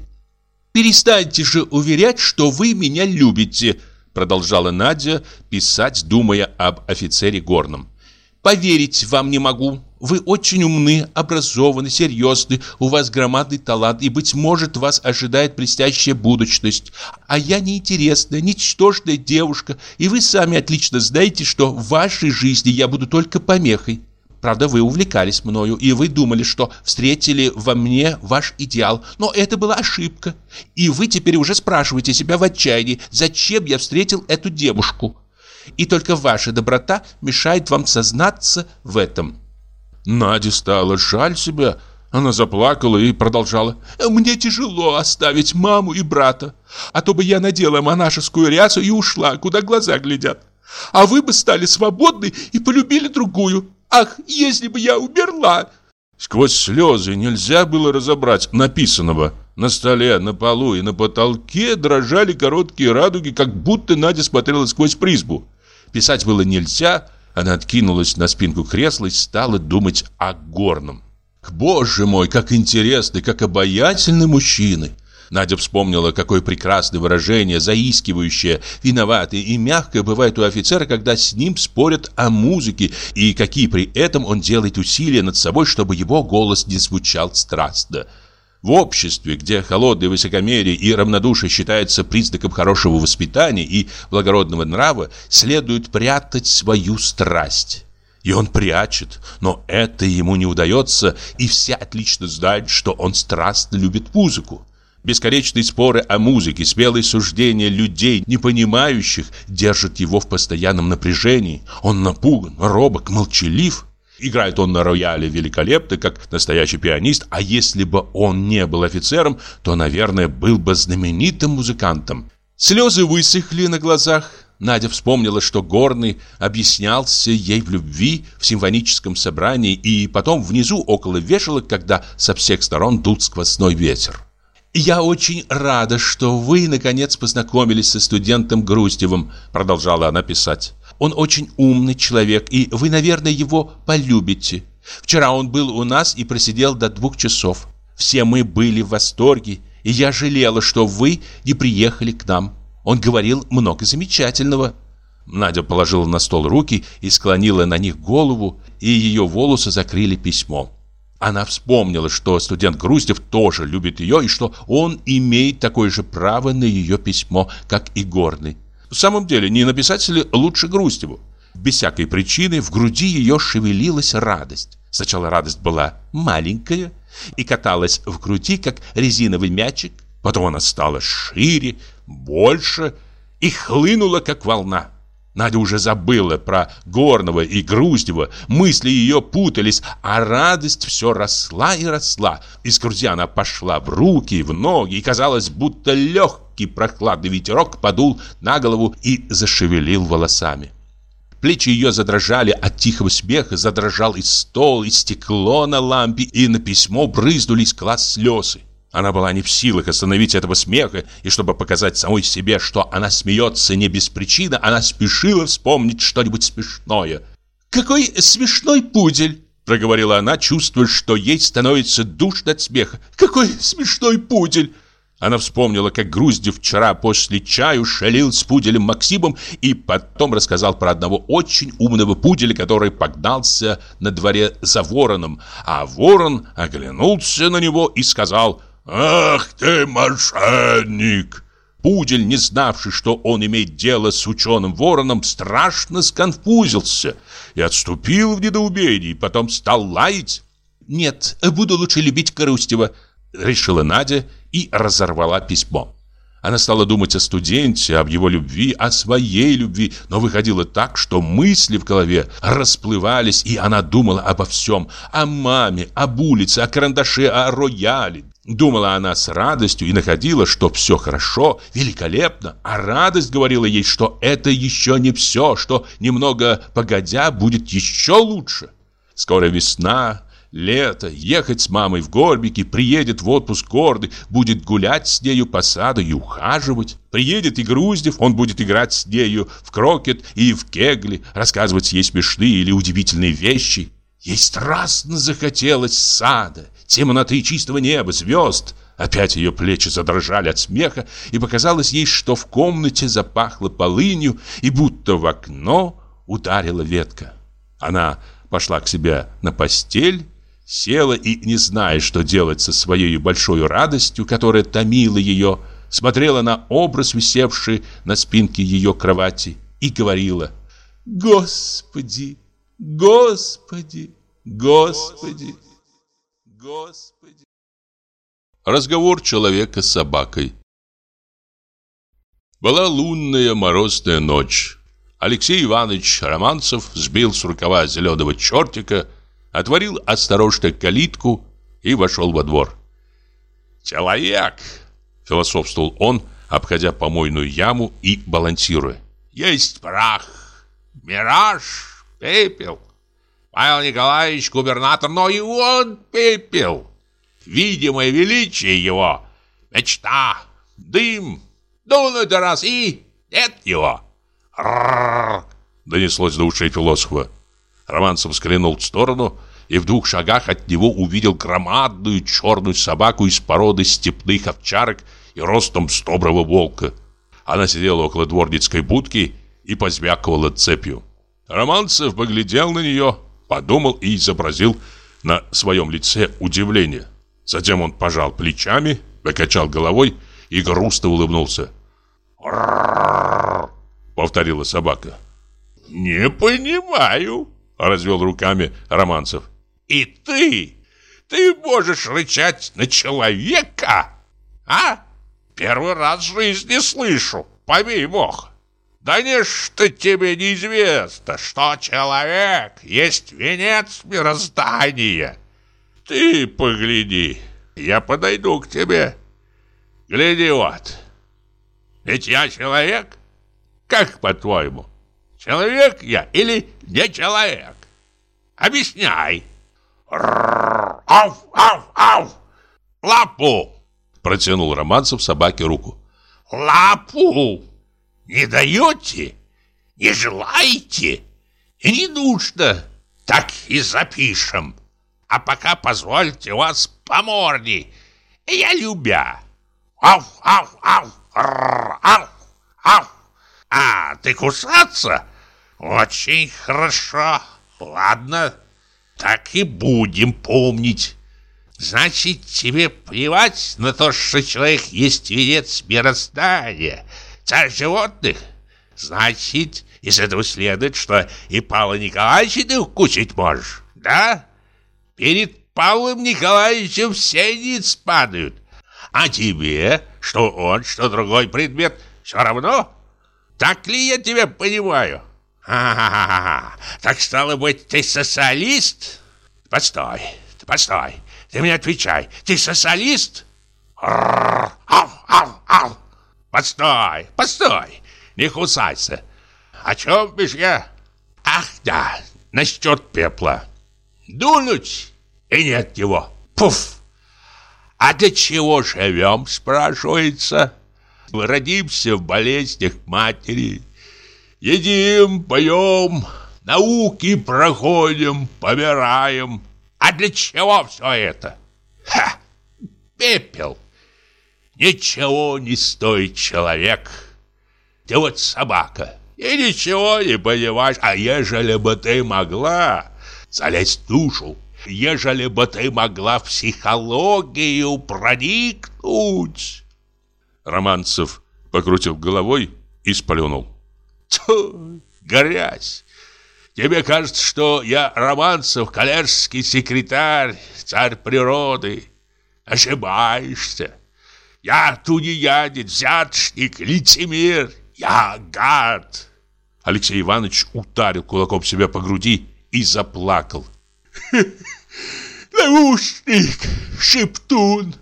«Перестаньте же уверять, что вы меня любите», продолжала Надя писать, думая об офицере горном. «Поверить вам не могу. Вы очень умны, образованы, серьезны, у вас громадный талант, и, быть может, вас ожидает блестящая будущность. А я неинтересная, ничтожная девушка, и вы сами отлично знаете, что в вашей жизни я буду только помехой. Правда, вы увлекались мною, и вы думали, что встретили во мне ваш идеал. Но это была ошибка. И вы теперь уже спрашиваете себя в отчаянии, зачем я встретил эту девушку. И только ваша доброта мешает вам сознаться в этом. Наде стало жаль себя. Она заплакала и продолжала. «Мне тяжело оставить маму и брата. А то бы я надела монашескую рясу и ушла, куда глаза глядят. А вы бы стали свободны и полюбили другую. Ах, если бы я умерла!» Сквозь слезы нельзя было разобрать написанного. На столе, на полу и на потолке дрожали короткие радуги, как будто Надя смотрела сквозь призбу. Писать было нельзя, она откинулась на спинку кресла и стала думать о горном. Боже мой, как интересны, как обаятельны мужчины! Надя вспомнила, какое прекрасное выражение, заискивающее, виноватое и мягкое бывает у офицера, когда с ним спорят о музыке, и какие при этом он делает усилия над собой, чтобы его голос не звучал страстно. В обществе, где холодное высокомерие и равнодушие считается признаком хорошего воспитания и благородного нрава, следует прятать свою страсть. И он прячет, но это ему не удается, и все отлично знают, что он страстно любит музыку. Бесконечные споры о музыке, смелые суждения людей, не понимающих, держат его в постоянном напряжении. Он напуган, робок, молчалив. Играет он на рояле великолепно, как настоящий пианист, а если бы он не был офицером, то, наверное, был бы знаменитым музыкантом. Слезы высохли на глазах. Надя вспомнила, что Горный объяснялся ей в любви в симфоническом собрании и потом внизу около вешалок, когда со всех сторон дул сквозной ветер. «Я очень рада, что вы, наконец, познакомились со студентом Груздевым», продолжала она писать. «Он очень умный человек, и вы, наверное, его полюбите. Вчера он был у нас и просидел до двух часов. Все мы были в восторге, и я жалела, что вы не приехали к нам. Он говорил много замечательного». Надя положила на стол руки и склонила на них голову, и ее волосы закрыли письмо. Она вспомнила, что студент Груздев тоже любит ее и что он имеет такое же право на ее письмо, как и Горный. В самом деле, не написать ли лучше Груздеву? Без всякой причины в груди ее шевелилась радость. Сначала радость была маленькая и каталась в груди, как резиновый мячик. Потом она стала шире, больше и хлынула, как волна. Надя уже забыла про Горного и Груздева, мысли ее путались, а радость все росла и росла. Из груди она пошла в руки, в ноги, и казалось, будто легкий прохладный ветерок подул на голову и зашевелил волосами. Плечи ее задрожали от тихого смеха, задрожал и стол, и стекло на лампе, и на письмо брызнулись глаз слезы. Она была не в силах остановить этого смеха, и чтобы показать самой себе, что она смеется не без причины, она спешила вспомнить что-нибудь смешное. «Какой смешной пудель!» проговорила она, чувствуя, что ей становится душно от смеха. «Какой смешной пудель!» Она вспомнила, как Груздев вчера после чаю шалил с пуделем Максимом и потом рассказал про одного очень умного пуделя, который погнался на дворе за вороном, а ворон оглянулся на него и сказал «Ах ты, мошенник!» Пудель, не знавший, что он имеет дело с ученым вороном, страшно сконфузился и отступил в недоумении, потом стал лаять. «Нет, буду лучше любить Грустева», — решила Надя и разорвала письмо. Она стала думать о студенте, об его любви, о своей любви, но выходило так, что мысли в голове расплывались, и она думала обо всем. О маме, об улице, о карандаше, о рояле. Думала она с радостью и находила, что все хорошо, великолепно. А радость говорила ей, что это еще не все, что немного погодя будет еще лучше. Скоро весна, лето, ехать с мамой в Горбики, приедет в отпуск гордый, будет гулять с нею по саду и ухаживать. Приедет и Груздев, он будет играть с нею в крокет и в кегли, рассказывать ей смешные или удивительные вещи. Ей страстно захотелось сада, темноты чистого неба, звезд. Опять ее плечи задрожали от смеха, и показалось ей, что в комнате запахло полынью, и будто в окно ударила ветка. Она пошла к себе на постель Села и, не зная, что делать со своей большой радостью, которая томила ее, смотрела на образ, висевший на спинке ее кровати, и говорила «Господи, Господи, Господи, Господи». Разговор человека с собакой Была лунная морозная ночь. Алексей Иванович Романцев сбил с рукава зеленого чертика отворил осторожно калитку и вошел во двор. «Человек!» – философствовал он, обходя помойную яму и балансируя. «Есть прах, мираж, пепел. Павел Николаевич губернатор, но и он пепел. Видимое величие его – мечта, дым, дунуть раз и нет его». «Ррррр!» – донеслось до ушей философа. Романцев взглянул в сторону и в двух шагах от него увидел громадную черную собаку из породы степных овчарок и ростом с доброго волка. Она сидела около дворницкой будки и позвякивала цепью. Романцев поглядел на нее, подумал и изобразил на своем лице удивление. Затем он пожал плечами, покачал головой и грустно улыбнулся. повторила собака. «Не понимаю», — развел руками Романцев. «И ты? Ты можешь рычать на человека? А? Первый раз в жизни слышу, побей бог. Да не что тебе неизвестно, что человек есть венец мироздания. Ты погляди, я подойду к тебе. Гляди вот. Ведь я человек? Как по-твоему? Человек я или не человек? Объясняй. Ау, ау, ау! Лапу! Протянул Романцев собаке руку. Лапу! Не даете? Не желаете? И не нужно. Так и запишем. А пока позвольте вас по морде. Я любя. Ау, ау, ау, ау, ау. А, ты кусаться? Очень хорошо. Ладно, так и будем помнить. Значит, тебе плевать на то, что человек есть венец мироздания, царь животных? Значит, из этого следует, что и Павла Николаевича ты укусить можешь, да? Перед Павлом Николаевичем все ниц падают. А тебе, что он, что другой предмет, все равно? Так ли я тебя понимаю? Ха-ха-ха. Так стало быть, ты социалист? Постой, постой. Ты мне отвечай. Ты социалист? Ау, ау, ау. Постой, постой. Не кусайся. О чем бишь я? Ах, да, насчет пепла. Дунуть, и нет его. Пуф. А для чего живем, спрашивается? Мы родимся в болезнях матери, Едим, поем, науки проходим, помираем. А для чего все это? Ха! Пепел. Ничего не стоит человек. Ты вот собака. И ничего не понимаешь. А ежели бы ты могла залезть в душу, ежели бы ты могла в психологию проникнуть. Романцев, покрутив головой, и сплюнул. Тьфу, грязь! Тебе кажется, что я Романцев, коллежский секретарь, царь природы. Ошибаешься. Я тунеядец, взяточник, лицемер. Я гад. Алексей Иванович ударил кулаком себя по груди и заплакал. Наушник, шептун.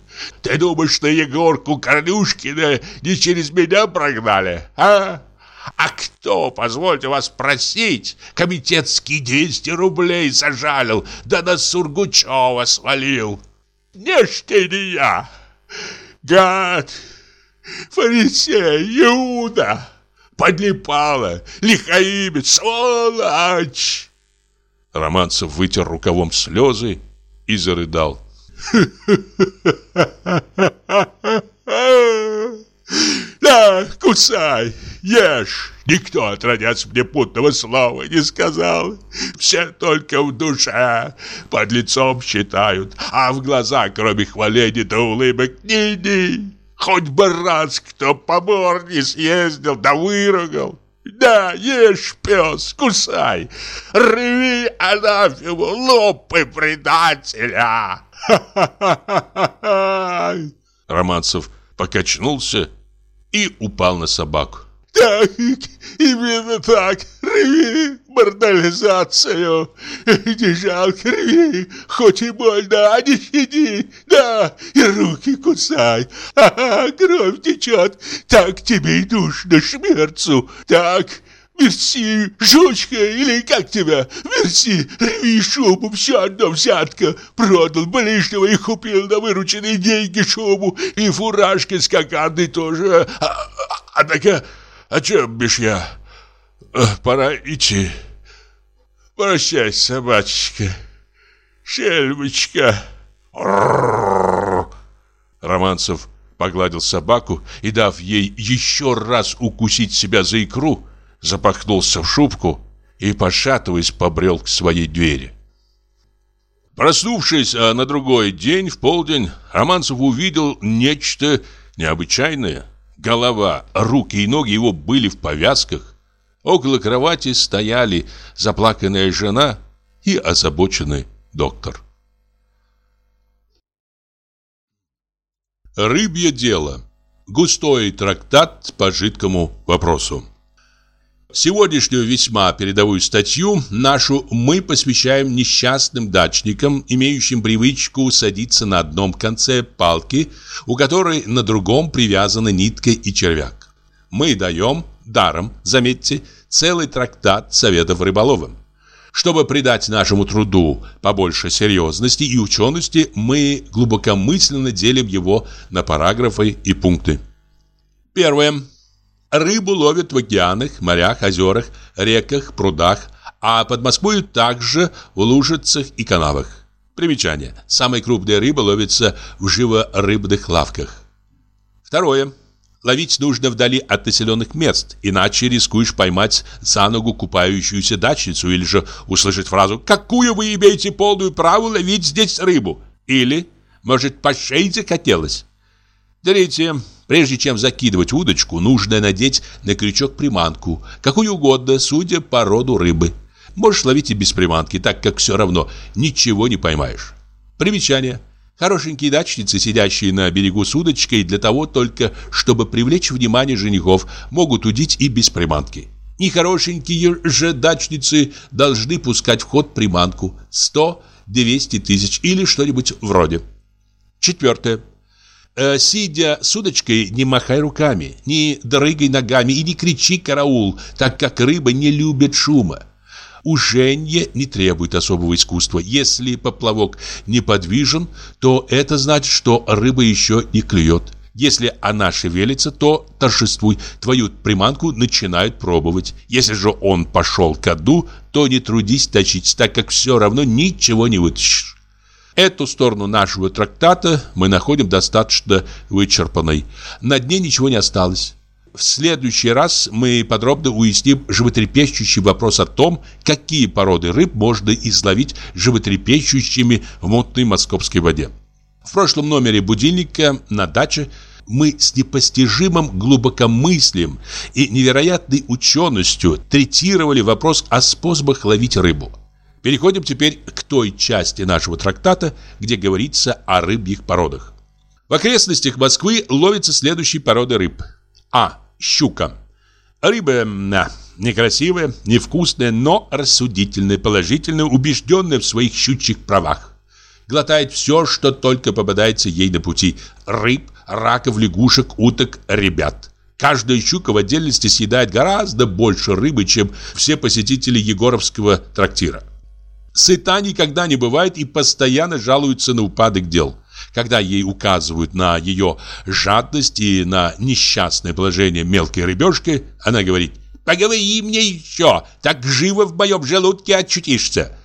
Ты думаешь, что Егорку Корнюшкина не через меня прогнали, а? А кто, позвольте вас просить, комитетский 200 рублей зажалил, да на Сургучева свалил? Не что не я, гад, фарисей, Иуда, подлипала, лихаимец, сволочь. Романцев вытер рукавом слезы и зарыдал. Да, кусай, ешь. Никто, отродясь мне путного слова, не сказал. Все только в душе под лицом считают, а в глазах, кроме хваления да улыбок, ни-ни. Хоть бы раз кто по морде съездил да выругал. Да, ешь, пес, кусай, рви анафему, лопай предателя. Романцев покачнулся и упал на собаку. «Так, именно так, рви мордализацию. Не жалко, рви, хоть и больно, а не щади. Да, и руки кусай. Ага, кровь течет, так тебе и душно шмерцу. Так, Мерси, жучка, или как тебя? Мерси, рви шубу, все одно взятка. Продал ближнего и купил на вырученные деньги шубу и фуражки с кокардой тоже. Однако, о чем бишь я? Э, пора идти. Прощай, собачечка. Шельмочка. Романцев погладил собаку и, дав ей еще раз укусить себя за икру, запахнулся в шубку и, пошатываясь, побрел к своей двери. Проснувшись а на другой день, в полдень, Романцев увидел нечто необычайное. Голова, руки и ноги его были в повязках. Около кровати стояли заплаканная жена и озабоченный доктор. Рыбье дело. Густой трактат по жидкому вопросу. Сегодняшнюю весьма передовую статью нашу мы посвящаем несчастным дачникам, имеющим привычку садиться на одном конце палки, у которой на другом привязаны нитка и червяк. Мы даем, даром, заметьте, целый трактат советов рыболовам. Чтобы придать нашему труду побольше серьезности и учености, мы глубокомысленно делим его на параграфы и пункты. Первое. Рыбу ловят в океанах, морях, озерах, реках, прудах, а под Москвой также в лужицах и канавах. Примечание. Самая крупная рыба ловится в живорыбных лавках. Второе. Ловить нужно вдали от населенных мест, иначе рискуешь поймать за ногу купающуюся дачницу или же услышать фразу «Какую вы имеете полную право ловить здесь рыбу?» Или «Может, по шее захотелось?» Третье. Прежде чем закидывать удочку, нужно надеть на крючок приманку, какую угодно, судя по роду рыбы. Можешь ловить и без приманки, так как все равно ничего не поймаешь. Примечание. Хорошенькие дачницы, сидящие на берегу с удочкой для того только, чтобы привлечь внимание женихов, могут удить и без приманки. Нехорошенькие же дачницы должны пускать в ход приманку 100-200 тысяч или что-нибудь вроде. Четвертое. Э, сидя с удочкой, не махай руками, не дрыгай ногами и не кричи «караул», так как рыба не любит шума. Уженье не требует особого искусства. Если поплавок неподвижен, то это значит, что рыба еще не клюет. Если она шевелится, то торжествуй, твою приманку начинают пробовать. Если же он пошел ко дну, то не трудись точить, так как все равно ничего не вытащишь. Эту сторону нашего трактата мы находим достаточно вычерпанной. На дне ничего не осталось. В следующий раз мы подробно уясним животрепещущий вопрос о том, какие породы рыб можно изловить животрепещущими в мутной московской воде. В прошлом номере будильника на даче мы с непостижимым глубокомыслием и невероятной ученостью третировали вопрос о способах ловить рыбу. Переходим теперь к той части нашего трактата, где говорится о рыбьих породах. В окрестностях Москвы ловятся следующие породы рыб. А. Щука. Рыба некрасивая, невкусная, но рассудительная, положительная, убежденная в своих щучьих правах. Глотает все, что только попадается ей на пути. Рыб, раков, лягушек, уток, ребят. Каждая щука в отдельности съедает гораздо больше рыбы, чем все посетители Егоровского трактира. Сыта никогда не бывает и постоянно жалуется на упадок дел. Когда ей указывают на ее жадность и на несчастное положение мелкой рыбешки, она говорит «Поговори мне еще, так живо в моем желудке очутишься».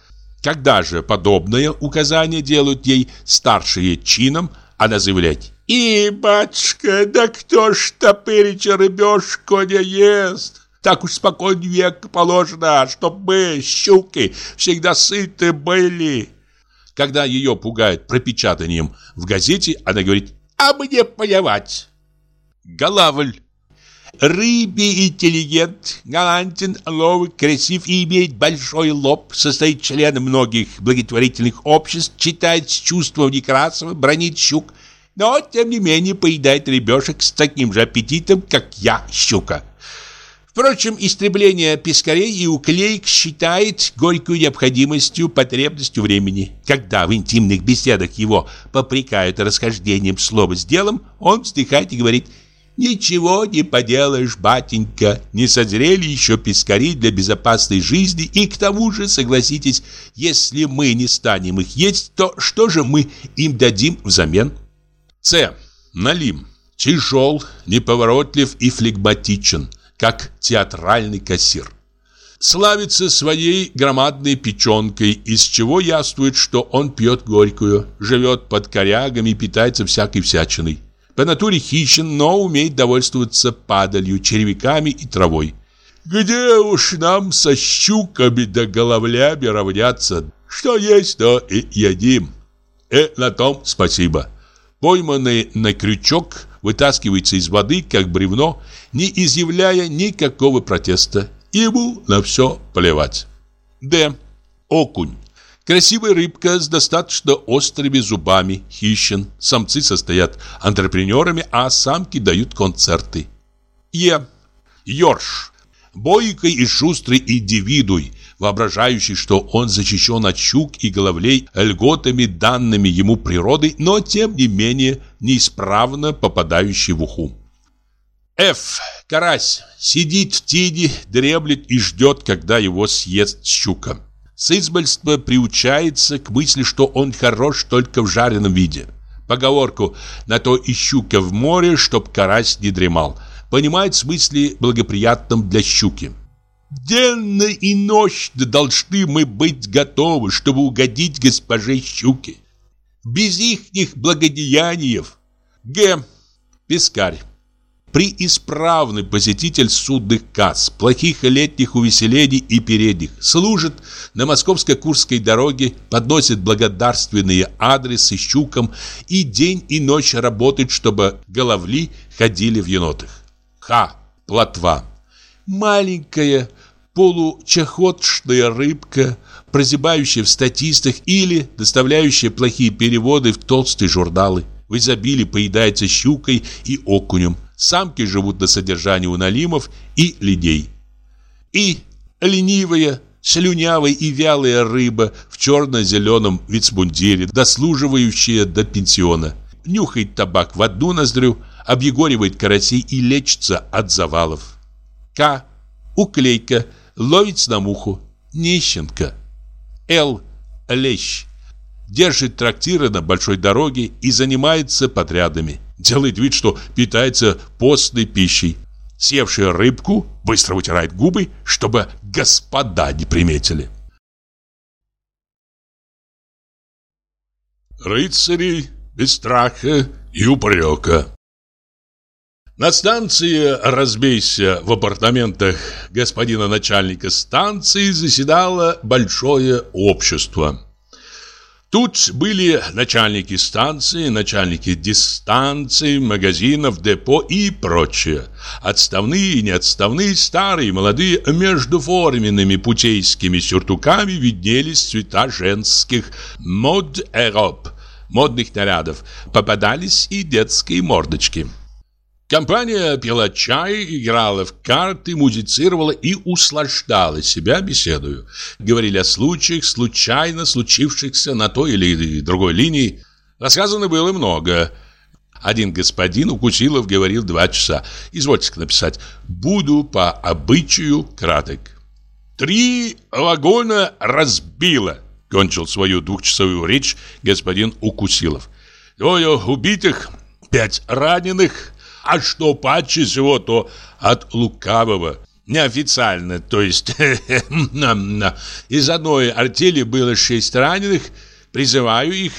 Когда же подобное указание делают ей старшие чином, она заявляет «И, батюшка, да кто ж топырича рыбешку не ест?» Так уж спокойно век положено, чтоб мы, щуки, всегда сыты были. Когда ее пугают пропечатанием в газете, она говорит «А мне плевать». Голавль. Рыбий интеллигент, галантен, ловок, красив и имеет большой лоб, состоит членом многих благотворительных обществ, читает с чувством Некрасова, бронит щук, но, тем не менее, поедает ребешек с таким же аппетитом, как я, щука Впрочем, истребление пескарей и уклеек считает горькую необходимостью, потребностью времени. Когда в интимных беседах его попрекают расхождением слова с делом, он вздыхает и говорит «Ничего не поделаешь, батенька, не созрели еще пескари для безопасной жизни, и к тому же, согласитесь, если мы не станем их есть, то что же мы им дадим взамен?» С. Налим. Тяжел, неповоротлив и флегматичен – как театральный кассир. Славится своей громадной печенкой, из чего яствует, что он пьет горькую, живет под корягами питается всякой всячиной. По натуре хищен, но умеет довольствоваться падалью, червяками и травой. Где уж нам со щуками да головлями равняться? Что есть, то и едим. И на том спасибо. Пойманный на крючок вытаскивается из воды, как бревно, не изъявляя никакого протеста. Ему на все плевать. Д. Окунь. Красивая рыбка с достаточно острыми зубами, хищен. Самцы состоят антрепренерами, а самки дают концерты. Е. Ёрш. Бойкий и шустрый индивидуй, воображающий, что он защищен от щук и головлей льготами, данными ему природой, но тем не менее неисправно попадающий в уху. Ф. Карась сидит в тени, дремлет и ждет, когда его съест щука. С избольства приучается к мысли, что он хорош только в жареном виде. Поговорку «на то и щука в море, чтоб карась не дремал» понимает в смысле благоприятном для щуки. Денно и ночно должны мы быть готовы, чтобы угодить госпоже щуке. Без ихних благодеяниев. Г. Пескарь преисправный посетитель судных касс, плохих летних увеселений и передних, служит на московско-курской дороге, подносит благодарственные адресы щукам и день и ночь работает, чтобы головли ходили в енотах. Х. Плотва. Маленькая, получахотшная рыбка, прозябающая в статистах или доставляющая плохие переводы в толстые журналы. В изобилии поедается щукой и окунем. Самки живут на содержании у налимов и ледей. И ленивая, слюнявая и вялая рыба в черно-зеленом вицмундире, дослуживающая до пенсиона. Нюхает табак в одну ноздрю, объегоривает карасей и лечится от завалов. К. Уклейка. Ловит на муху. Нищенка. Л. Лещ. Держит трактиры на большой дороге и занимается подрядами. Делает вид, что питается постной пищей. Съевшая рыбку быстро вытирает губы, чтобы господа не приметили. Рыцари без страха и упрека. На станции «Разбейся» в апартаментах господина начальника станции заседало большое общество. Тут были начальники станции, начальники дистанций, магазинов, депо и прочее. Отставные и неотставные, старые и молодые, между форменными путейскими сюртуками виднелись цвета женских мод-эроп, модных нарядов. Попадались и детские мордочки. Компания пила чай, играла в карты, музицировала и услаждала себя беседою. Говорили о случаях, случайно случившихся на той или другой линии. Рассказано было много. Один господин Укусилов говорил два часа. Извольте написать «Буду по обычаю краток». «Три вагона разбило», — кончил свою двухчасовую речь господин Укусилов. «Двое убитых, пять раненых» а что паче всего, то от лукавого. Неофициально, то есть из одной артели было шесть раненых, призываю их,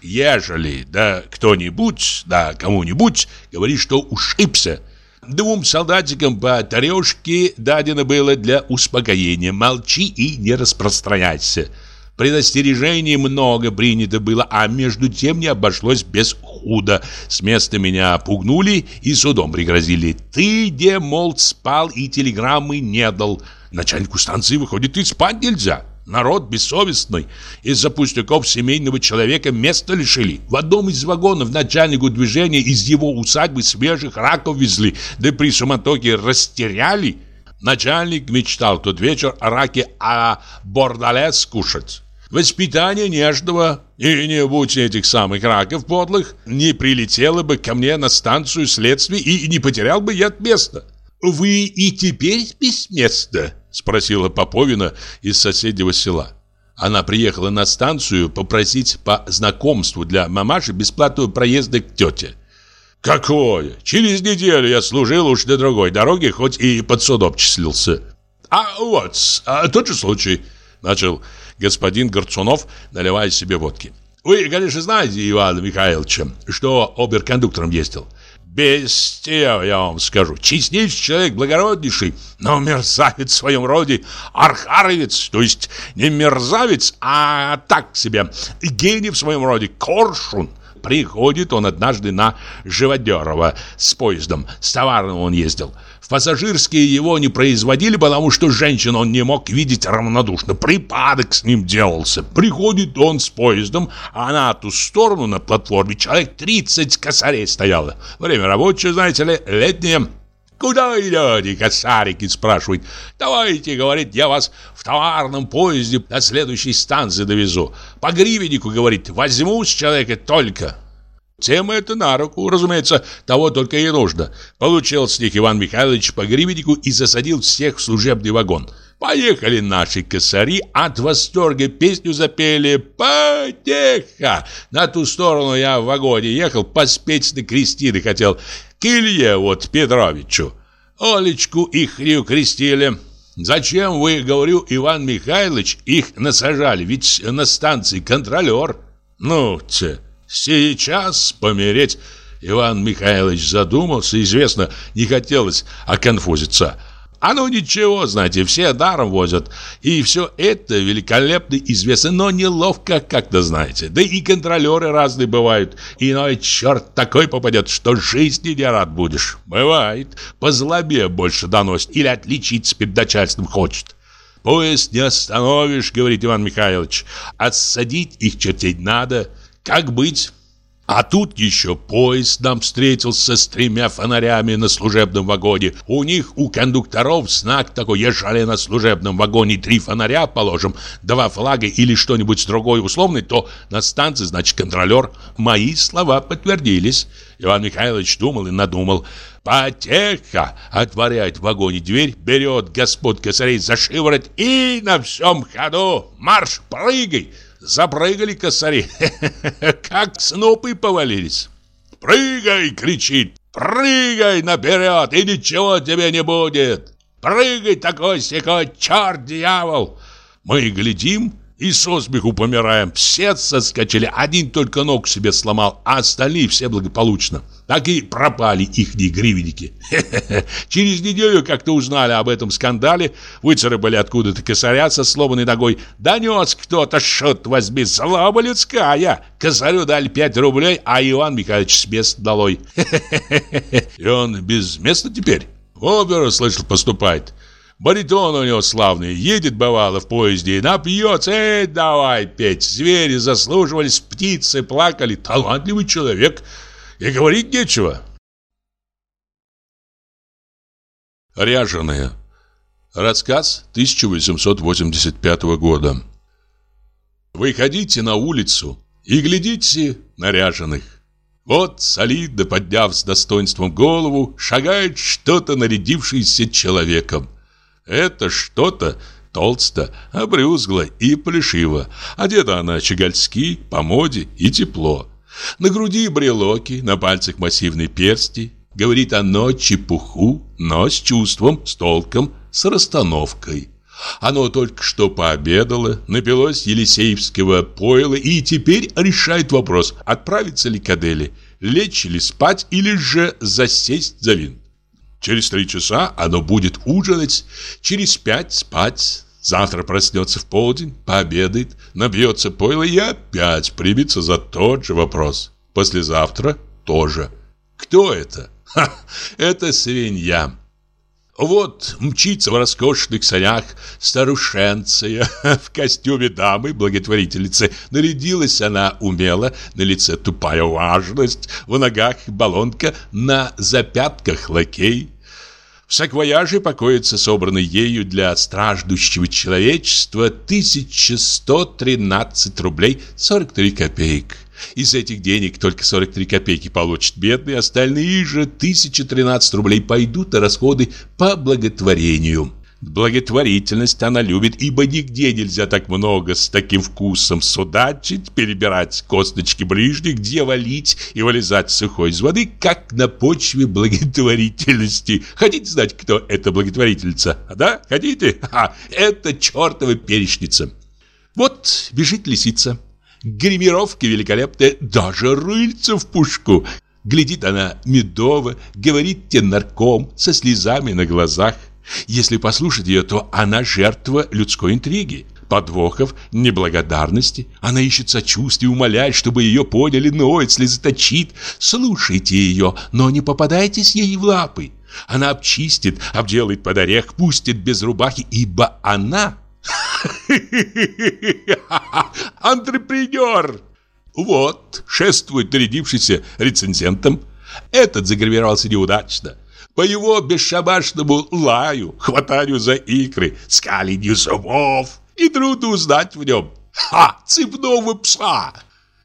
ежели, да кто-нибудь, да кому-нибудь, говорит, что ушибся. Двум солдатикам по тарешке дадено было для успокоения. Молчи и не распространяйся. Предостережений много принято было, а между тем не обошлось без худа. С места меня пугнули и судом пригрозили. Ты, где, мол, спал и телеграммы не дал. Начальнику станции, выходит, и спать нельзя. Народ бессовестный. Из-за пустяков семейного человека место лишили. В одном из вагонов начальнику движения из его усадьбы свежих раков везли, да при суматоке растеряли. Начальник мечтал тот вечер о раке а бордале скушать. Воспитание нежного, и не будь этих самых раков подлых, не прилетело бы ко мне на станцию следствия и не потерял бы я от места. «Вы и теперь без места?» – спросила Поповина из соседнего села. Она приехала на станцию попросить по знакомству для мамаши бесплатного проезда к тете. «Какое? Через неделю я служил уж на другой дороге, хоть и под судом числился». «А вот, а, тот же случай», – начал господин Горцунов, наливая себе водки. «Вы, конечно, знаете Ивана Михайловича, что оберкондуктором ездил. Бестия, я вам скажу. Честнейший человек, благороднейший, но мерзавец в своем роде, архаровец, то есть не мерзавец, а так себе, гений в своем роде, коршун. Приходит он однажды на Живодерова с поездом, с товаром он ездил. В пассажирские его не производили, потому что женщин он не мог видеть равнодушно. Припадок с ним делался. Приходит он с поездом, а на ту сторону на платформе человек 30 косарей стояло. Время рабочее, знаете ли, летнее. «Куда идете, косарики?» спрашивает. «Давайте, — говорит, — я вас в товарном поезде до следующей станции довезу. По гривеннику, — говорит, — возьму с человека только». Тем это на руку, разумеется, того только и нужно. Получил с них Иван Михайлович по гривеннику и засадил всех в служебный вагон. Поехали наши косари, от восторга песню запели «Потеха!». На ту сторону я в вагоне ехал, поспеть на крестины хотел, к Илье вот Петровичу. Олечку их не крестили. Зачем вы, говорю, Иван Михайлович, их насажали? Ведь на станции контролер. Ну, те, сейчас помереть. Иван Михайлович задумался, известно, не хотелось оконфузиться. А ну ничего, знаете, все даром возят. И все это великолепно известно, но неловко как-то, знаете. Да и контролеры разные бывают. Иной черт такой попадет, что жизни не рад будешь. Бывает. По злобе больше доносит или отличиться перед начальством хочет. Поезд не остановишь, говорит Иван Михайлович. Отсадить их чертей надо. Как быть? А тут еще поезд нам встретился с тремя фонарями на служебном вагоне. У них, у кондукторов, знак такой, ежели на служебном вагоне три фонаря, положим, два флага или что-нибудь другое условное, то на станции, значит, контролер. Мои слова подтвердились. Иван Михайлович думал и надумал. Потеха! Отворяет в вагоне дверь, берет господ косарей за шиворот и на всем ходу марш, прыгай! Запрыгали косари, как снопы повалились. «Прыгай!» — кричит. «Прыгай наперед, и ничего тебе не будет! Прыгай такой-сякой, черт, дьявол!» Мы глядим и со смеху помираем. Все соскочили, один только ногу себе сломал, а остальные все благополучно. Так и пропали ихние гривенники. Через неделю как-то узнали об этом скандале, выцарапали откуда-то косаря со сломанной ногой. Донес кто-то, шут возьми, злоба людская. Косарю дали 5 рублей, а Иван Михайлович с места долой. И он без места теперь. В оперу, слышал, поступает. Баритон у него славный, едет бывало в поезде и напьется. Эй, давай петь, звери заслуживались, птицы плакали, талантливый человек. И говорить нечего. Ряженые. Рассказ 1885 года. Выходите на улицу и глядите на ряженых. Вот, солидно подняв с достоинством голову, шагает что-то нарядившееся человеком. Это что-то толсто, обрюзгло и плешиво. Одета она щегольски, по моде и тепло. На груди брелоки, на пальцах массивные персти. Говорит оно чепуху, но с чувством, с толком, с расстановкой. Оно только что пообедало, напилось елисеевского пойла и теперь решает вопрос, отправиться ли к Аделе, лечь ли спать или же засесть за винт. Через три часа оно будет ужинать, через пять спать. Завтра проснется в полдень, пообедает, набьется пойло и опять примется за тот же вопрос. Послезавтра тоже. Кто это? Ха, это свинья. Вот мчится в роскошных санях старушенция в костюме дамы, благотворительницы. Нарядилась она умело, на лице тупая важность, в ногах баллонка, на запятках лакей. В саквояже покоится собранный ею для страждущего человечества 1113 рублей 43 копеек. Из этих денег только 43 копейки получит бедный, остальные же 1013 рублей пойдут на расходы по благотворению. Благотворительность она любит, ибо нигде нельзя так много с таким вкусом судачить, перебирать косточки ближних, где валить и вылезать сухой из воды, как на почве благотворительности. Хотите знать, кто эта благотворительница? Да? Хотите? Ха, это чертова перечница. Вот бежит лисица. Гримировка великолепная, даже рыльца в пушку. Глядит она медово, говорит те нарком, со слезами на глазах. Если послушать ее, то она жертва людской интриги, подвохов, неблагодарности. Она ищет сочувствия, умоляет, чтобы ее поняли, ноет, слезоточит. Слушайте ее, но не попадайтесь ей в лапы. Она обчистит, обделает под орех, пустит без рубахи, ибо она... Антрепренер! Вот, шествует нарядившийся рецензентом. Этот загравировался неудачно. По его бесшабашному лаю, хватанию за икры, скаленью зубов. И трудно узнать в нем. Ха! Цепного пса!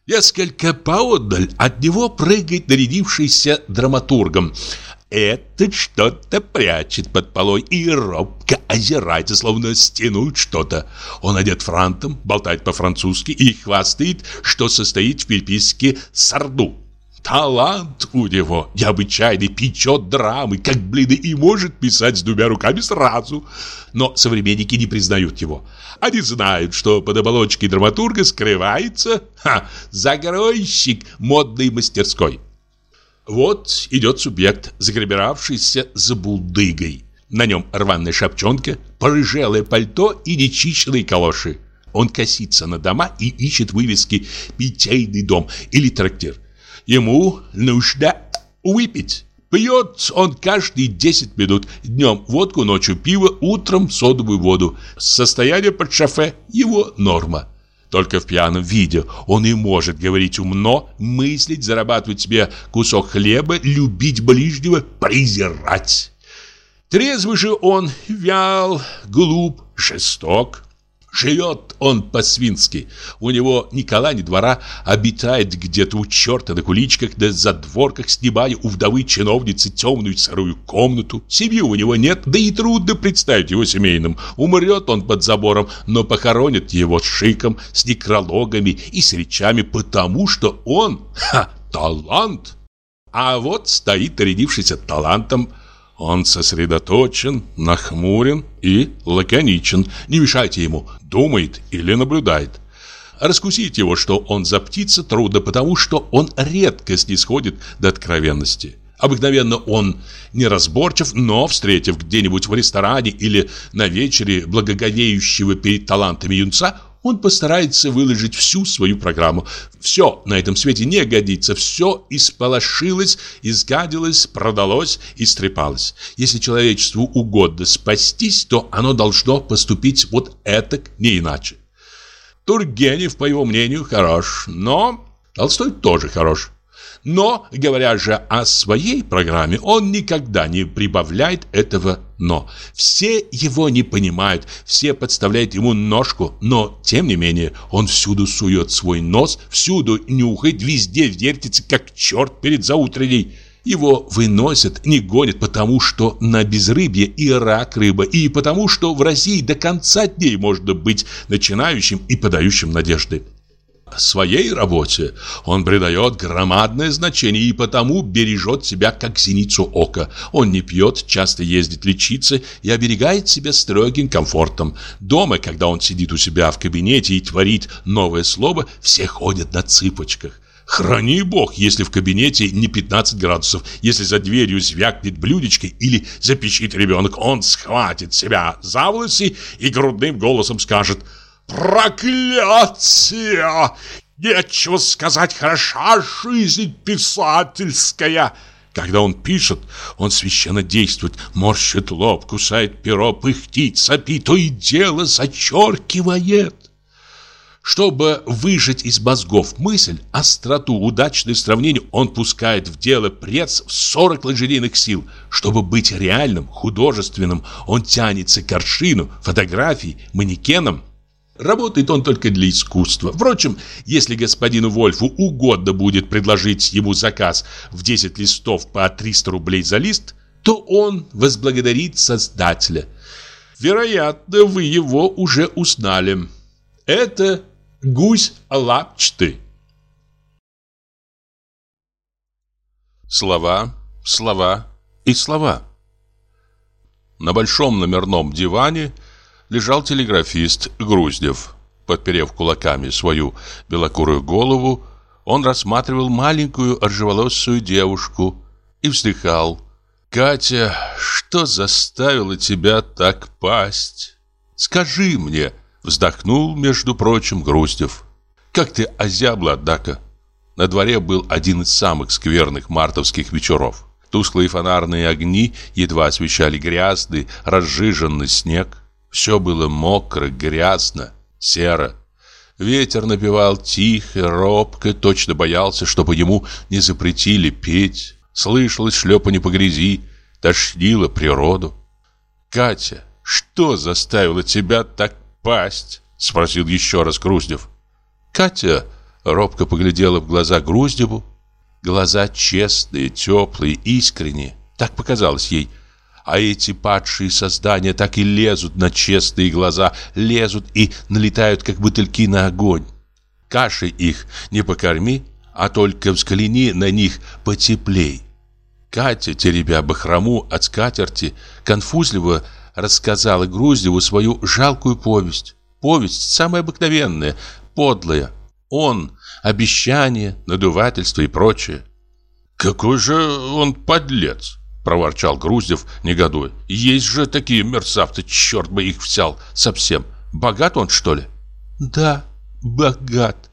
Несколько поодаль от него прыгает нарядившийся драматургом. Этот что-то прячет под полой и робко озирается, словно стянуть что-то. Он одет франтом, болтает по-французски и хвастает, что состоит в переписке с Орду. Талант у него необычайный, печет драмы, как блины, и может писать с двумя руками сразу. Но современники не признают его. Они знают, что под оболочкой драматурга скрывается ха, загройщик модной мастерской. Вот идет субъект, загребиравшийся за булдыгой. На нем рваная шапчонка, порыжелое пальто и нечищенные калоши. Он косится на дома и ищет вывески «Питейный дом» или «Трактир». Ему нужно выпить. Пьет он каждые 10 минут. Днем водку, ночью пиво, утром содовую воду. Состояние под шофе – его норма. Только в пьяном виде он и может говорить умно, мыслить, зарабатывать себе кусок хлеба, любить ближнего, презирать. Трезвый же он вял, глуп, жесток. Живет он по-свински. У него ни кола, ни двора, обитает где-то у черта на куличках, да за дворках, снимая у вдовы чиновницы темную сырую комнату. Семьи у него нет, да и трудно представить его семейным. Умрет он под забором, но похоронят его с шиком, с некрологами и с речами, потому что он, ха, талант. А вот стоит рядившийся талантом он сосредоточен, нахмурен и лаконичен. Не мешайте ему, думает или наблюдает. Раскусить его, что он за птица, трудно, потому что он редко снисходит до откровенности. Обыкновенно он неразборчив, но, встретив где-нибудь в ресторане или на вечере благоговеющего перед талантами юнца, он постарается выложить всю свою программу. Все на этом свете не годится, все исполошилось, изгадилось, продалось, истрепалось. Если человечеству угодно спастись, то оно должно поступить вот этак, не иначе. Тургенев, по его мнению, хорош, но Толстой тоже хорош. Но, говоря же о своей программе, он никогда не прибавляет этого «но». Все его не понимают, все подставляют ему ножку, но, тем не менее, он всюду сует свой нос, всюду нюхает, везде вертится, как черт перед заутренней. Его выносят, не гонят, потому что на безрыбье и рак рыба, и потому что в России до конца дней можно быть начинающим и подающим надежды. Своей работе он придает громадное значение и потому бережет себя как зеницу ока. Он не пьет, часто ездит лечиться и оберегает себя строгим комфортом. Дома, когда он сидит у себя в кабинете и творит новое слово, все ходят на цыпочках. Храни бог, если в кабинете не 15 градусов, если за дверью звякнет блюдечко или запищит ребенок, он схватит себя за волосы и грудным голосом скажет – Проклятие! Нечего сказать, хороша жизнь писательская. Когда он пишет, он священно действует, морщит лоб, кусает перо, пыхтит, сопит, то и дело зачеркивает. Чтобы выжать из мозгов мысль, остроту, удачное сравнение, он пускает в дело пресс в 40 лоджерейных сил. Чтобы быть реальным, художественным, он тянется к аршину, фотографии, манекенам. Работает он только для искусства. Впрочем, если господину Вольфу угодно будет предложить ему заказ в 10 листов по 300 рублей за лист, то он возблагодарит Создателя. Вероятно, вы его уже узнали. Это гусь лапчатый. Слова, слова и слова. На большом номерном диване лежал телеграфист Груздев. Подперев кулаками свою белокурую голову, он рассматривал маленькую ржеволосую девушку и вздыхал. «Катя, что заставило тебя так пасть? Скажи мне!» Вздохнул, между прочим, Груздев. «Как ты озябла, однако!» На дворе был один из самых скверных мартовских вечеров. Тусклые фонарные огни едва освещали грязный, разжиженный снег. Все было мокро, грязно, серо. Ветер напевал тихо, робко, точно боялся, чтобы ему не запретили петь. Слышалось шлепанье по грязи, тошнило природу. «Катя, что заставило тебя так пасть?» — спросил еще раз Груздев. Катя робко поглядела в глаза Груздеву. Глаза честные, теплые, искренние. Так показалось ей. А эти падшие создания так и лезут на честные глаза, лезут и налетают, как бутыльки на огонь. Кашей их не покорми, а только взгляни на них потеплей. Катя, теребя бахрому от скатерти, конфузливо рассказала Груздеву свою жалкую повесть. Повесть самая обыкновенная, подлая. Он, обещание, надувательство и прочее. «Какой же он подлец!» – проворчал Груздев, негодуя. «Есть же такие мерзавцы, черт бы их взял совсем. Богат он, что ли?» «Да, богат».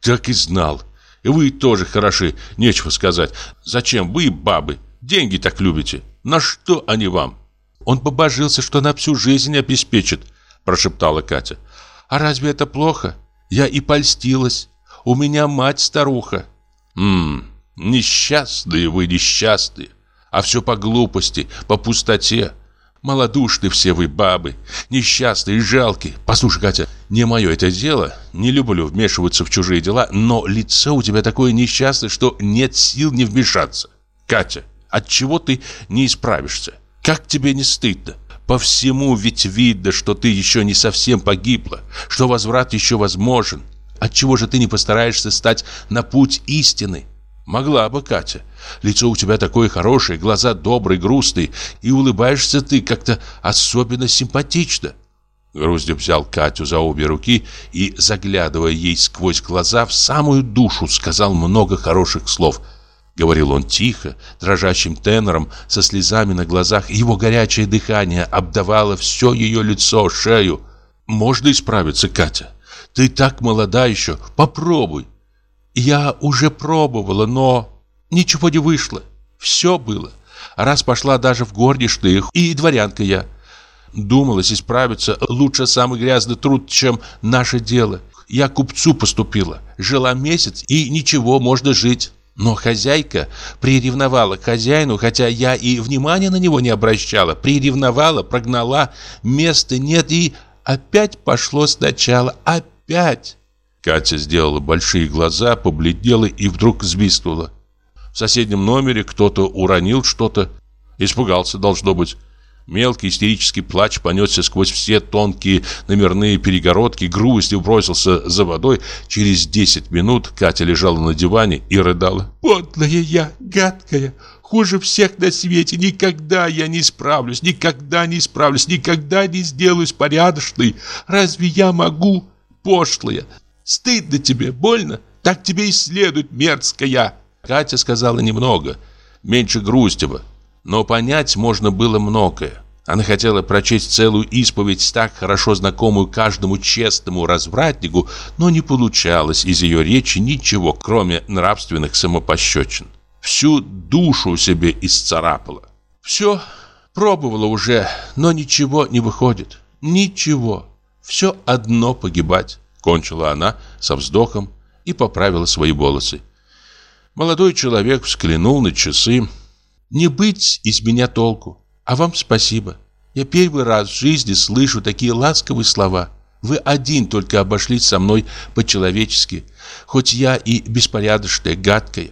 «Так и знал. И вы тоже хороши, нечего сказать. Зачем вы, бабы, деньги так любите? На что они вам?» Он побожился, что на всю жизнь обеспечит, прошептала Катя. А разве это плохо? Я и польстилась. У меня мать старуха. Мм, несчастные вы, несчастные. А все по глупости, по пустоте. Малодушны все вы, бабы, несчастные, жалкие. Послушай, Катя, не мое это дело, не люблю вмешиваться в чужие дела, но лицо у тебя такое несчастное, что нет сил не вмешаться. Катя, от чего ты не исправишься? Как тебе не стыдно? По всему ведь видно, что ты еще не совсем погибла, что возврат еще возможен. Отчего же ты не постараешься стать на путь истины? Могла бы, Катя. Лицо у тебя такое хорошее, глаза добрые, грустные, и улыбаешься ты как-то особенно симпатично. Груздев взял Катю за обе руки и, заглядывая ей сквозь глаза, в самую душу сказал много хороших слов – Говорил он тихо, дрожащим тенором, со слезами на глазах. Его горячее дыхание обдавало все ее лицо, шею. «Можно исправиться, Катя? Ты так молода еще. Попробуй». «Я уже пробовала, но ничего не вышло. Все было. Раз пошла даже в горничные, и дворянка я. Думалось исправиться лучше самый грязный труд, чем наше дело. Я купцу поступила. Жила месяц, и ничего, можно жить». Но хозяйка приревновала к хозяину, хотя я и внимания на него не обращала. Приревновала, прогнала, места нет и опять пошло сначала. Опять. Катя сделала большие глаза, побледнела и вдруг свистнула. В соседнем номере кто-то уронил что-то. Испугался, должно быть. Мелкий истерический плач понесся сквозь все тонкие номерные перегородки. Грустью бросился за водой. Через 10 минут Катя лежала на диване и рыдала. «Подлая я, гадкая, хуже всех на свете. Никогда я не справлюсь, никогда не справлюсь, никогда не сделаюсь порядочной. Разве я могу, пошлая? Стыдно тебе, больно? Так тебе и следует, мерзкая!» Катя сказала немного, меньше Грустева. Но понять можно было многое. Она хотела прочесть целую исповедь, так хорошо знакомую каждому честному развратнику, но не получалось из ее речи ничего, кроме нравственных самопощечин. Всю душу себе исцарапала. «Все, пробовала уже, но ничего не выходит. Ничего. Все одно погибать. Кончила она со вздохом и поправила свои волосы. Молодой человек взглянул на часы. «Не быть из меня толку, а вам спасибо. Я первый раз в жизни слышу такие ласковые слова. Вы один только обошлись со мной по-человечески, хоть я и беспорядочная, гадкая».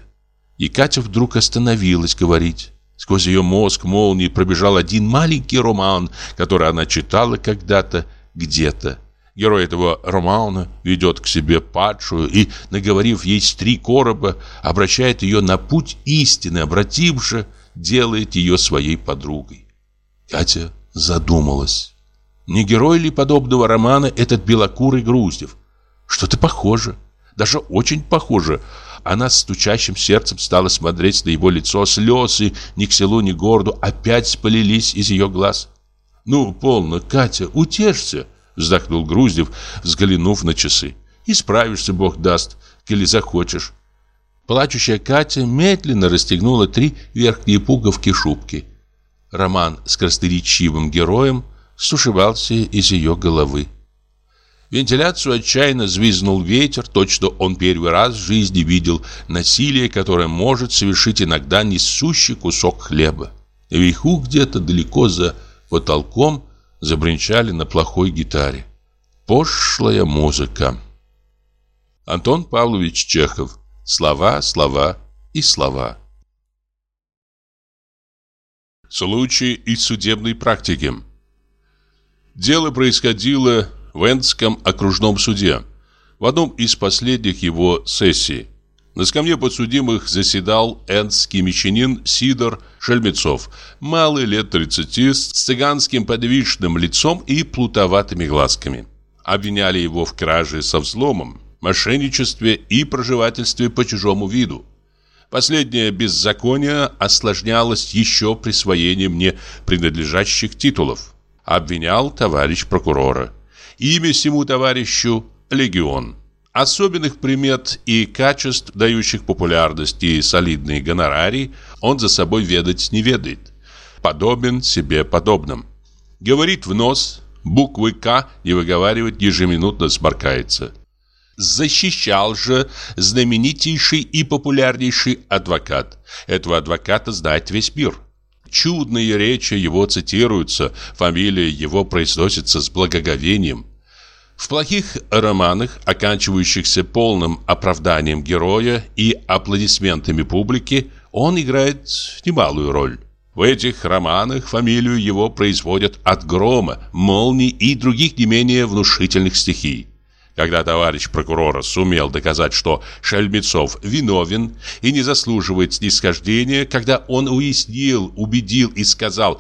И Катя вдруг остановилась говорить. Сквозь ее мозг молнией пробежал один маленький роман, который она читала когда-то, где-то. Герой этого романа ведет к себе падшую и, наговорив ей с три короба, обращает ее на путь истины, обратив же, делает ее своей подругой. Катя задумалась. Не герой ли подобного романа этот белокурый Груздев? Что-то похоже, даже очень похоже. Она с стучащим сердцем стала смотреть на его лицо, слезы ни к селу, ни к городу опять полились из ее глаз. «Ну, полно, Катя, утешься!» Вздохнул Груздев, взглянув на часы. Исправишься, Бог даст, коли захочешь. Плачущая Катя медленно расстегнула три верхние пуговки шубки. Роман с красноречивым героем сушевался из ее головы. Вентиляцию отчаянно звизнул ветер, точно он первый раз в жизни видел насилие, которое может совершить иногда несущий кусок хлеба. Наверху где-то далеко за потолком забринчали на плохой гитаре. Пошлая музыка. Антон Павлович Чехов. Слова, слова и слова. Случаи из судебной практики. Дело происходило в Эндском окружном суде, в одном из последних его сессий. На скамье подсудимых заседал энский мещанин Сидор Шельмецов, малый лет 30, с цыганским подвижным лицом и плутоватыми глазками. Обвиняли его в краже со взломом, мошенничестве и проживательстве по чужому виду. Последнее беззаконие осложнялось еще присвоением мне принадлежащих титулов. Обвинял товарищ прокурора. Имя всему товарищу – Легион. Особенных примет и качеств, дающих популярность и солидные гонорарии, он за собой ведать не ведает. Подобен себе подобным. Говорит в нос, буквы «К» не выговаривает, ежеминутно сморкается. Защищал же знаменитейший и популярнейший адвокат. Этого адвоката знает весь мир. Чудные речи его цитируются, фамилия его произносится с благоговением. В плохих романах, оканчивающихся полным оправданием героя и аплодисментами публики, он играет немалую роль. В этих романах фамилию его производят от грома, молний и других не менее внушительных стихий. Когда товарищ прокурора сумел доказать, что Шельмецов виновен и не заслуживает снисхождения, когда он уяснил, убедил и сказал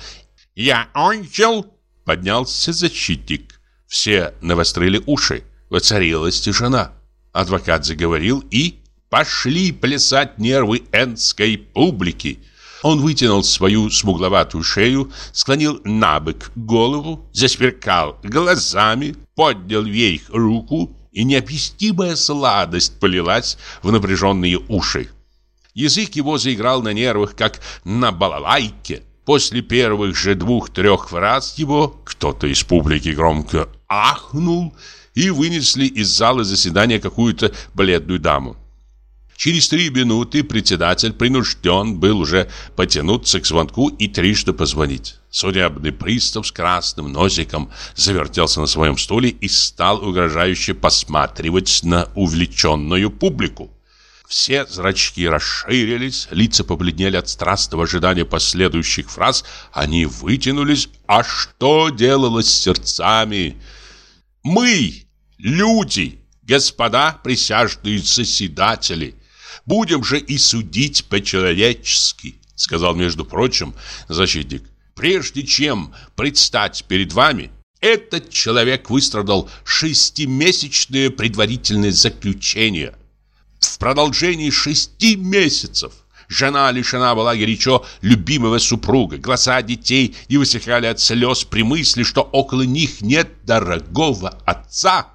«Я ончил», поднялся защитник. Все навострили уши. Воцарилась тишина. Адвокат заговорил и... Пошли плясать нервы энской публики. Он вытянул свою смугловатую шею, склонил на бок голову, засверкал глазами, поднял вверх руку, и необъяснимая сладость полилась в напряженные уши. Язык его заиграл на нервах, как на балалайке. После первых же двух-трех фраз его кто-то из публики громко ахнул и вынесли из зала заседания какую-то бледную даму. Через три минуты председатель принужден был уже потянуться к звонку и трижды позвонить. Судебный пристав с красным носиком завертелся на своем стуле и стал угрожающе посматривать на увлеченную публику. Все зрачки расширились, лица побледнели от страстного ожидания последующих фраз, они вытянулись. А что делалось с сердцами? Мы, люди, господа присяжные заседатели, будем же и судить по-человечески, сказал, между прочим, защитник. Прежде чем предстать перед вами, этот человек выстрадал шестимесячное предварительное заключение. В продолжении шести месяцев Жена лишена была горячо любимого супруга. Глаза детей не высыхали от слез при мысли, что около них нет дорогого отца.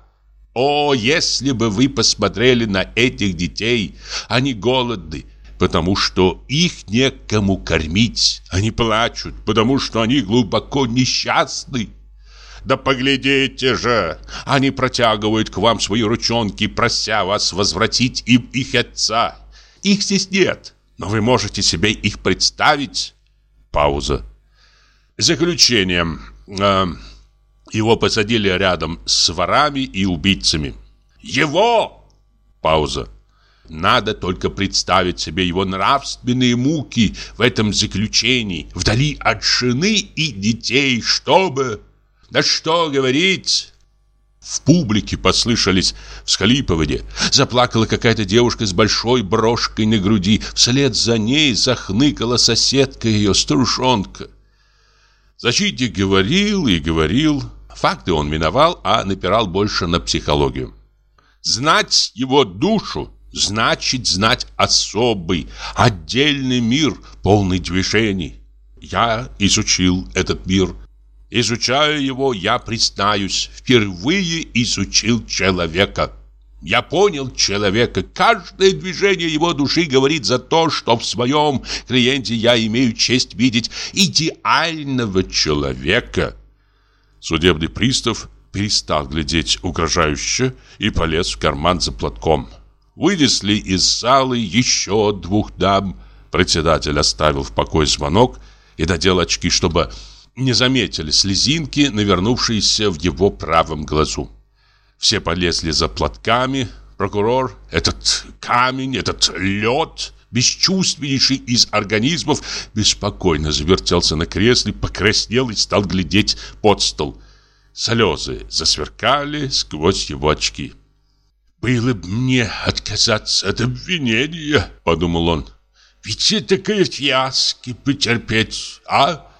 О, если бы вы посмотрели на этих детей, они голодны, потому что их некому кормить. Они плачут, потому что они глубоко несчастны. Да поглядите же! Они протягивают к вам свои ручонки, прося вас возвратить им их отца. Их здесь нет, но вы можете себе их представить. Пауза. Заключение. Э, его посадили рядом с ворами и убийцами. Его! Пауза. Надо только представить себе его нравственные муки в этом заключении, вдали от жены и детей, чтобы... Да что говорить... В публике послышались всхлипывания. Заплакала какая-то девушка с большой брошкой на груди. Вслед за ней захныкала соседка ее, старушонка. Защитник говорил и говорил. Факты он миновал, а напирал больше на психологию. Знать его душу значит знать особый, отдельный мир, полный движений. Я изучил этот мир. Изучая его, я признаюсь, впервые изучил человека. Я понял человека. Каждое движение его души говорит за то, что в своем клиенте я имею честь видеть идеального человека. Судебный пристав перестал глядеть угрожающе и полез в карман за платком. Вынесли из залы еще двух дам. Председатель оставил в покое звонок и надел очки, чтобы не заметили слезинки, навернувшиеся в его правом глазу. Все полезли за платками. Прокурор, этот камень, этот лед, бесчувственнейший из организмов, беспокойно завертелся на кресле, покраснел и стал глядеть под стол. Слезы засверкали сквозь его очки. «Было бы мне отказаться от обвинения», — подумал он. «Ведь это фиаски потерпеть, а?»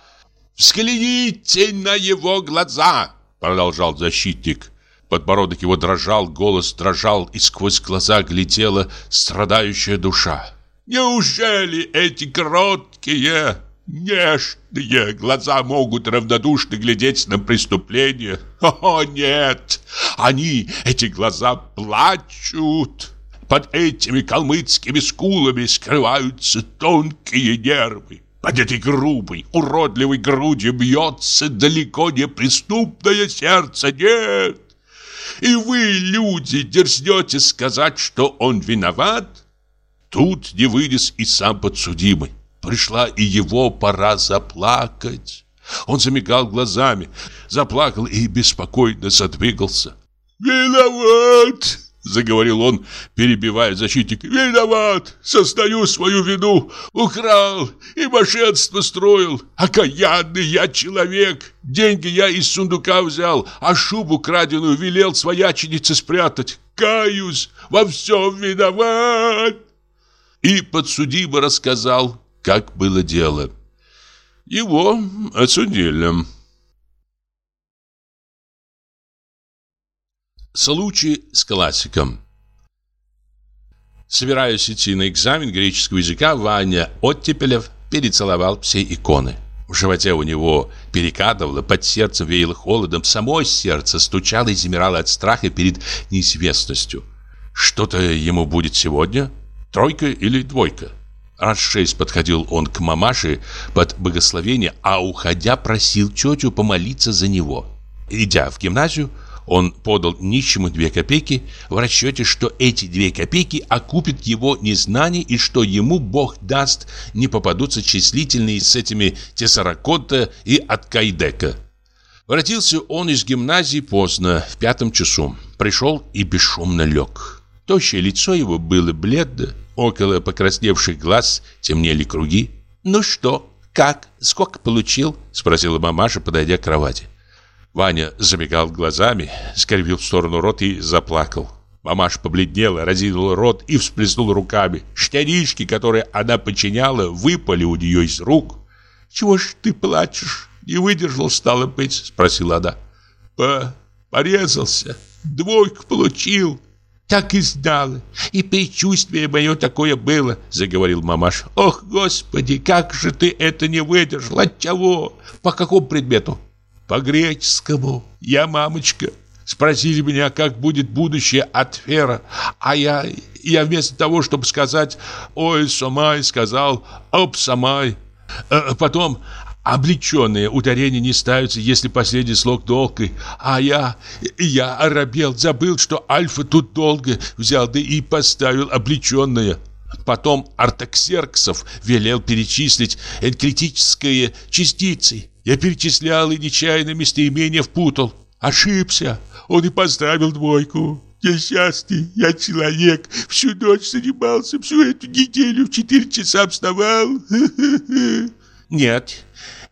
«Взгляните на его глаза!» — продолжал защитник. Подбородок его дрожал, голос дрожал, и сквозь глаза глядела страдающая душа. «Неужели эти кроткие, Нежные глаза могут равнодушно глядеть на преступление. О, нет! Они, эти глаза, плачут. Под этими калмыцкими скулами скрываются тонкие нервы. Под этой грубой, уродливой грудью бьется далеко не преступное сердце. Нет! И вы, люди, дерзнете сказать, что он виноват? Тут не вынес и сам подсудимый. Пришла и его пора заплакать. Он замигал глазами, заплакал и беспокойно задвигался. «Виноват!» — заговорил он, перебивая защитника. «Виноват! Сознаю свою вину! Украл и мошенство строил! Окаянный я человек! Деньги я из сундука взял, а шубу краденую велел свояченице спрятать! Каюсь! Во всем виноват!» И подсудимый рассказал, как было дело. Его осудили. Случай с классиком. Собираясь идти на экзамен греческого языка, Ваня Оттепелев перецеловал все иконы. В животе у него перекатывало, под сердцем веяло холодом, само сердце стучало и замирало от страха перед неизвестностью. Что-то ему будет сегодня? Тройка или двойка? Раз шесть подходил он к мамаше под богословение, а уходя просил тетю помолиться за него. Идя в гимназию, он подал нищему две копейки в расчете, что эти две копейки окупят его незнание и что ему Бог даст не попадутся числительные с этими Тесаракота и Откайдека. Воротился он из гимназии поздно, в пятом часу. Пришел и бесшумно лег. Тощее лицо его было бледно, Около покрасневших глаз темнели круги. «Ну что, как? Сколько получил?» Спросила мамаша, подойдя к кровати. Ваня забегал глазами, скривил в сторону рот и заплакал. Мамаша побледнела, разинула рот и всплеснула руками. Штанишки, которые она подчиняла, выпали у нее из рук. «Чего ж ты плачешь? Не выдержал, стало быть?» Спросила она. «По... порезался. Двойку получил. Так и знала. И предчувствие мое такое было, заговорил мамаш. Ох, господи, как же ты это не выдержал? От чего? По какому предмету? По греческому. Я мамочка. Спросили меня, как будет будущее от Фера, а я, я вместо того, чтобы сказать «Ой, Самай», сказал «Оп, Самай». Э, потом облеченные ударения не ставятся, если последний слог долгий. А я, я оробел, забыл, что альфа тут долго взял, да и поставил облеченное. Потом Артаксерксов велел перечислить энкритические частицы. Я перечислял и нечаянно местоимение впутал. Ошибся, он и поставил двойку. Несчастный, я человек, всю ночь занимался, всю эту неделю в четыре часа вставал. Нет,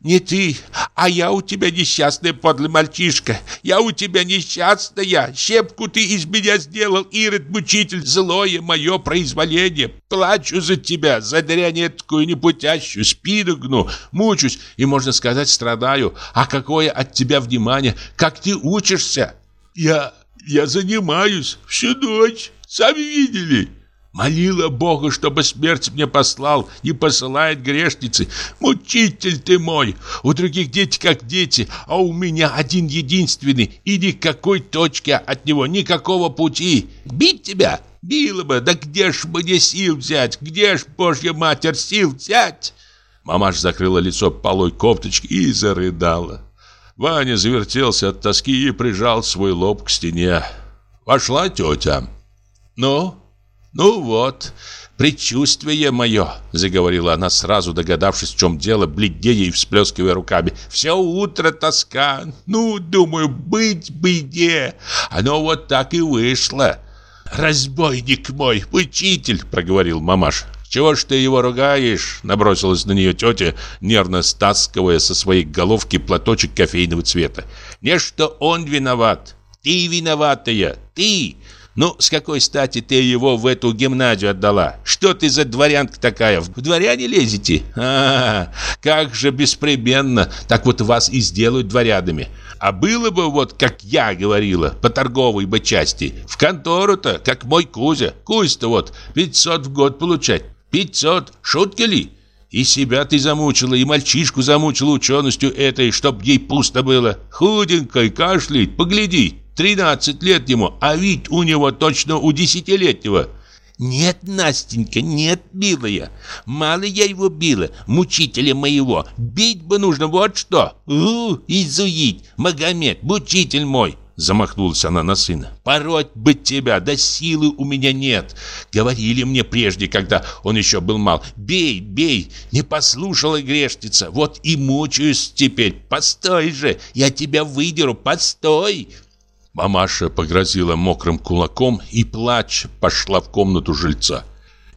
не ты, а я у тебя несчастная, подлый мальчишка. Я у тебя несчастная. Щепку ты из меня сделал, Ирод, мучитель, злое мое произволение. Плачу за тебя, за дрянь эткую непутящую, спину гну, мучусь и, можно сказать, страдаю. А какое от тебя внимание, как ты учишься? Я, я занимаюсь всю ночь, сами видели. Молила Бога, чтобы смерть мне послал, не посылает грешницы. Мучитель ты мой! У других дети как дети, а у меня один единственный, и никакой точки от него, никакого пути. Бить тебя? Била бы, да где ж мне сил взять? Где ж, Божья Матерь, сил взять? Мамаш закрыла лицо полой кофточки и зарыдала. Ваня завертелся от тоски и прижал свой лоб к стене. Вошла тетя. «Ну, «Ну вот, предчувствие мое», — заговорила она, сразу догадавшись, в чем дело, бледнее и всплескивая руками. «Все утро тоска. Ну, думаю, быть беде. Оно вот так и вышло». «Разбойник мой, учитель», — проговорил мамаш. «Чего ж ты его ругаешь?» — набросилась на нее тетя, нервно стаскивая со своей головки платочек кофейного цвета. «Не что он виноват. Ты виноватая. Ты!» Ну, с какой стати ты его в эту гимназию отдала? Что ты за дворянка такая? В дворяне лезете? А, как же беспременно. Так вот вас и сделают дворянами. А было бы вот, как я говорила, по торговой бы части. В контору-то, как мой Кузя. Кузя-то вот 500 в год получать. 500. Шутки ли? И себя ты замучила, и мальчишку замучила ученостью этой, чтоб ей пусто было. Худенькой, кашляет, погляди. 13 лет ему, а вид у него точно у десятилетнего. Нет, Настенька, нет, милая. Мало я его била, мучителя моего. Бить бы нужно вот что. У, изуить, Магомед, мучитель мой. Замахнулась она на сына. «Пороть бы тебя, да силы у меня нет!» Говорили мне прежде, когда он еще был мал. «Бей, бей!» Не послушала грешница. Вот и мучаюсь теперь. Постой же, я тебя выдеру, постой! Мамаша погрозила мокрым кулаком и, плач, пошла в комнату жильца.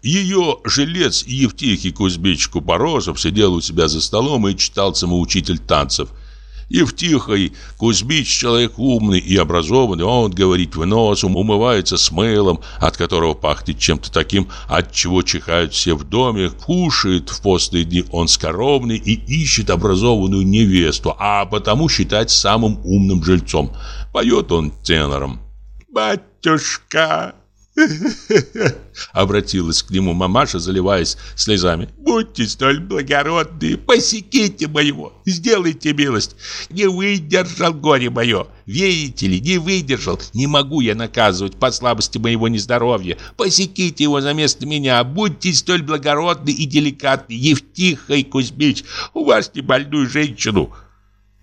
Ее жилец Евтихий Кузьмич Купоросов сидел у себя за столом и читал самоучитель танцев – Евтихой Кузьмич человек умный и образованный, он говорит в нос, умывается с мылом, от которого пахнет чем-то таким, от чего чихают все в доме, кушает в постные дни он скоромный и ищет образованную невесту, а потому считать самым умным жильцом. Поет он тенором. «Батюшка!» Обратилась к нему мамаша, заливаясь слезами. «Будьте столь благородны, посеките моего, сделайте милость. Не выдержал горе мое, верите ли, не выдержал. Не могу я наказывать по слабости моего нездоровья. Посеките его за место меня, будьте столь благородны и деликатны. Евтихой Кузьмич, у вас не больную женщину».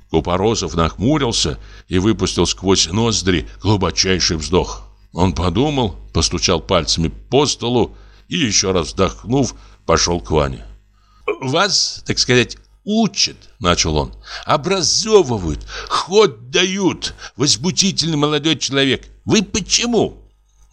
Купоросов нахмурился и выпустил сквозь ноздри глубочайший вздох. Он подумал, постучал пальцами по столу и, еще раз вздохнув, пошел к Ване. «Вас, так сказать, учат», — начал он, — «образовывают, ход дают, возбудительный молодой человек. Вы почему?»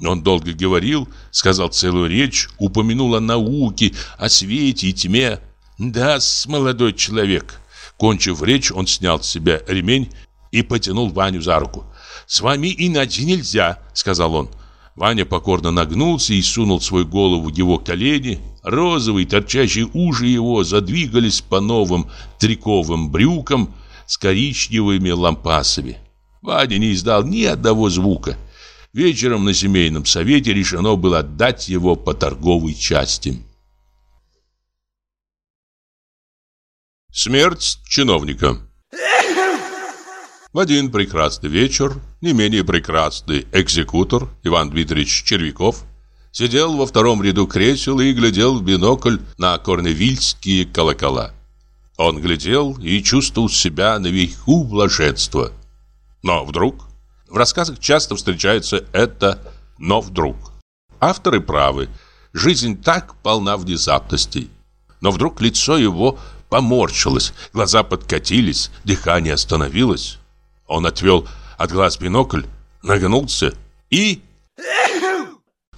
Он долго говорил, сказал целую речь, упомянул о науке, о свете и тьме. да молодой человек». Кончив речь, он снял с себя ремень и потянул Ваню за руку. «С вами иначе нельзя», — сказал он. Ваня покорно нагнулся и сунул свою голову в его колени. Розовые торчащие уши его задвигались по новым триковым брюкам с коричневыми лампасами. Ваня не издал ни одного звука. Вечером на семейном совете решено было отдать его по торговой части. Смерть чиновника в один прекрасный вечер не менее прекрасный экзекутор Иван Дмитриевич Червяков сидел во втором ряду кресел и глядел в бинокль на корневильские колокола. Он глядел и чувствовал себя наверху блаженства. Но вдруг... В рассказах часто встречается это «но вдруг». Авторы правы. Жизнь так полна внезапностей. Но вдруг лицо его поморщилось, глаза подкатились, дыхание остановилось. Он отвел от глаз бинокль, нагнулся и...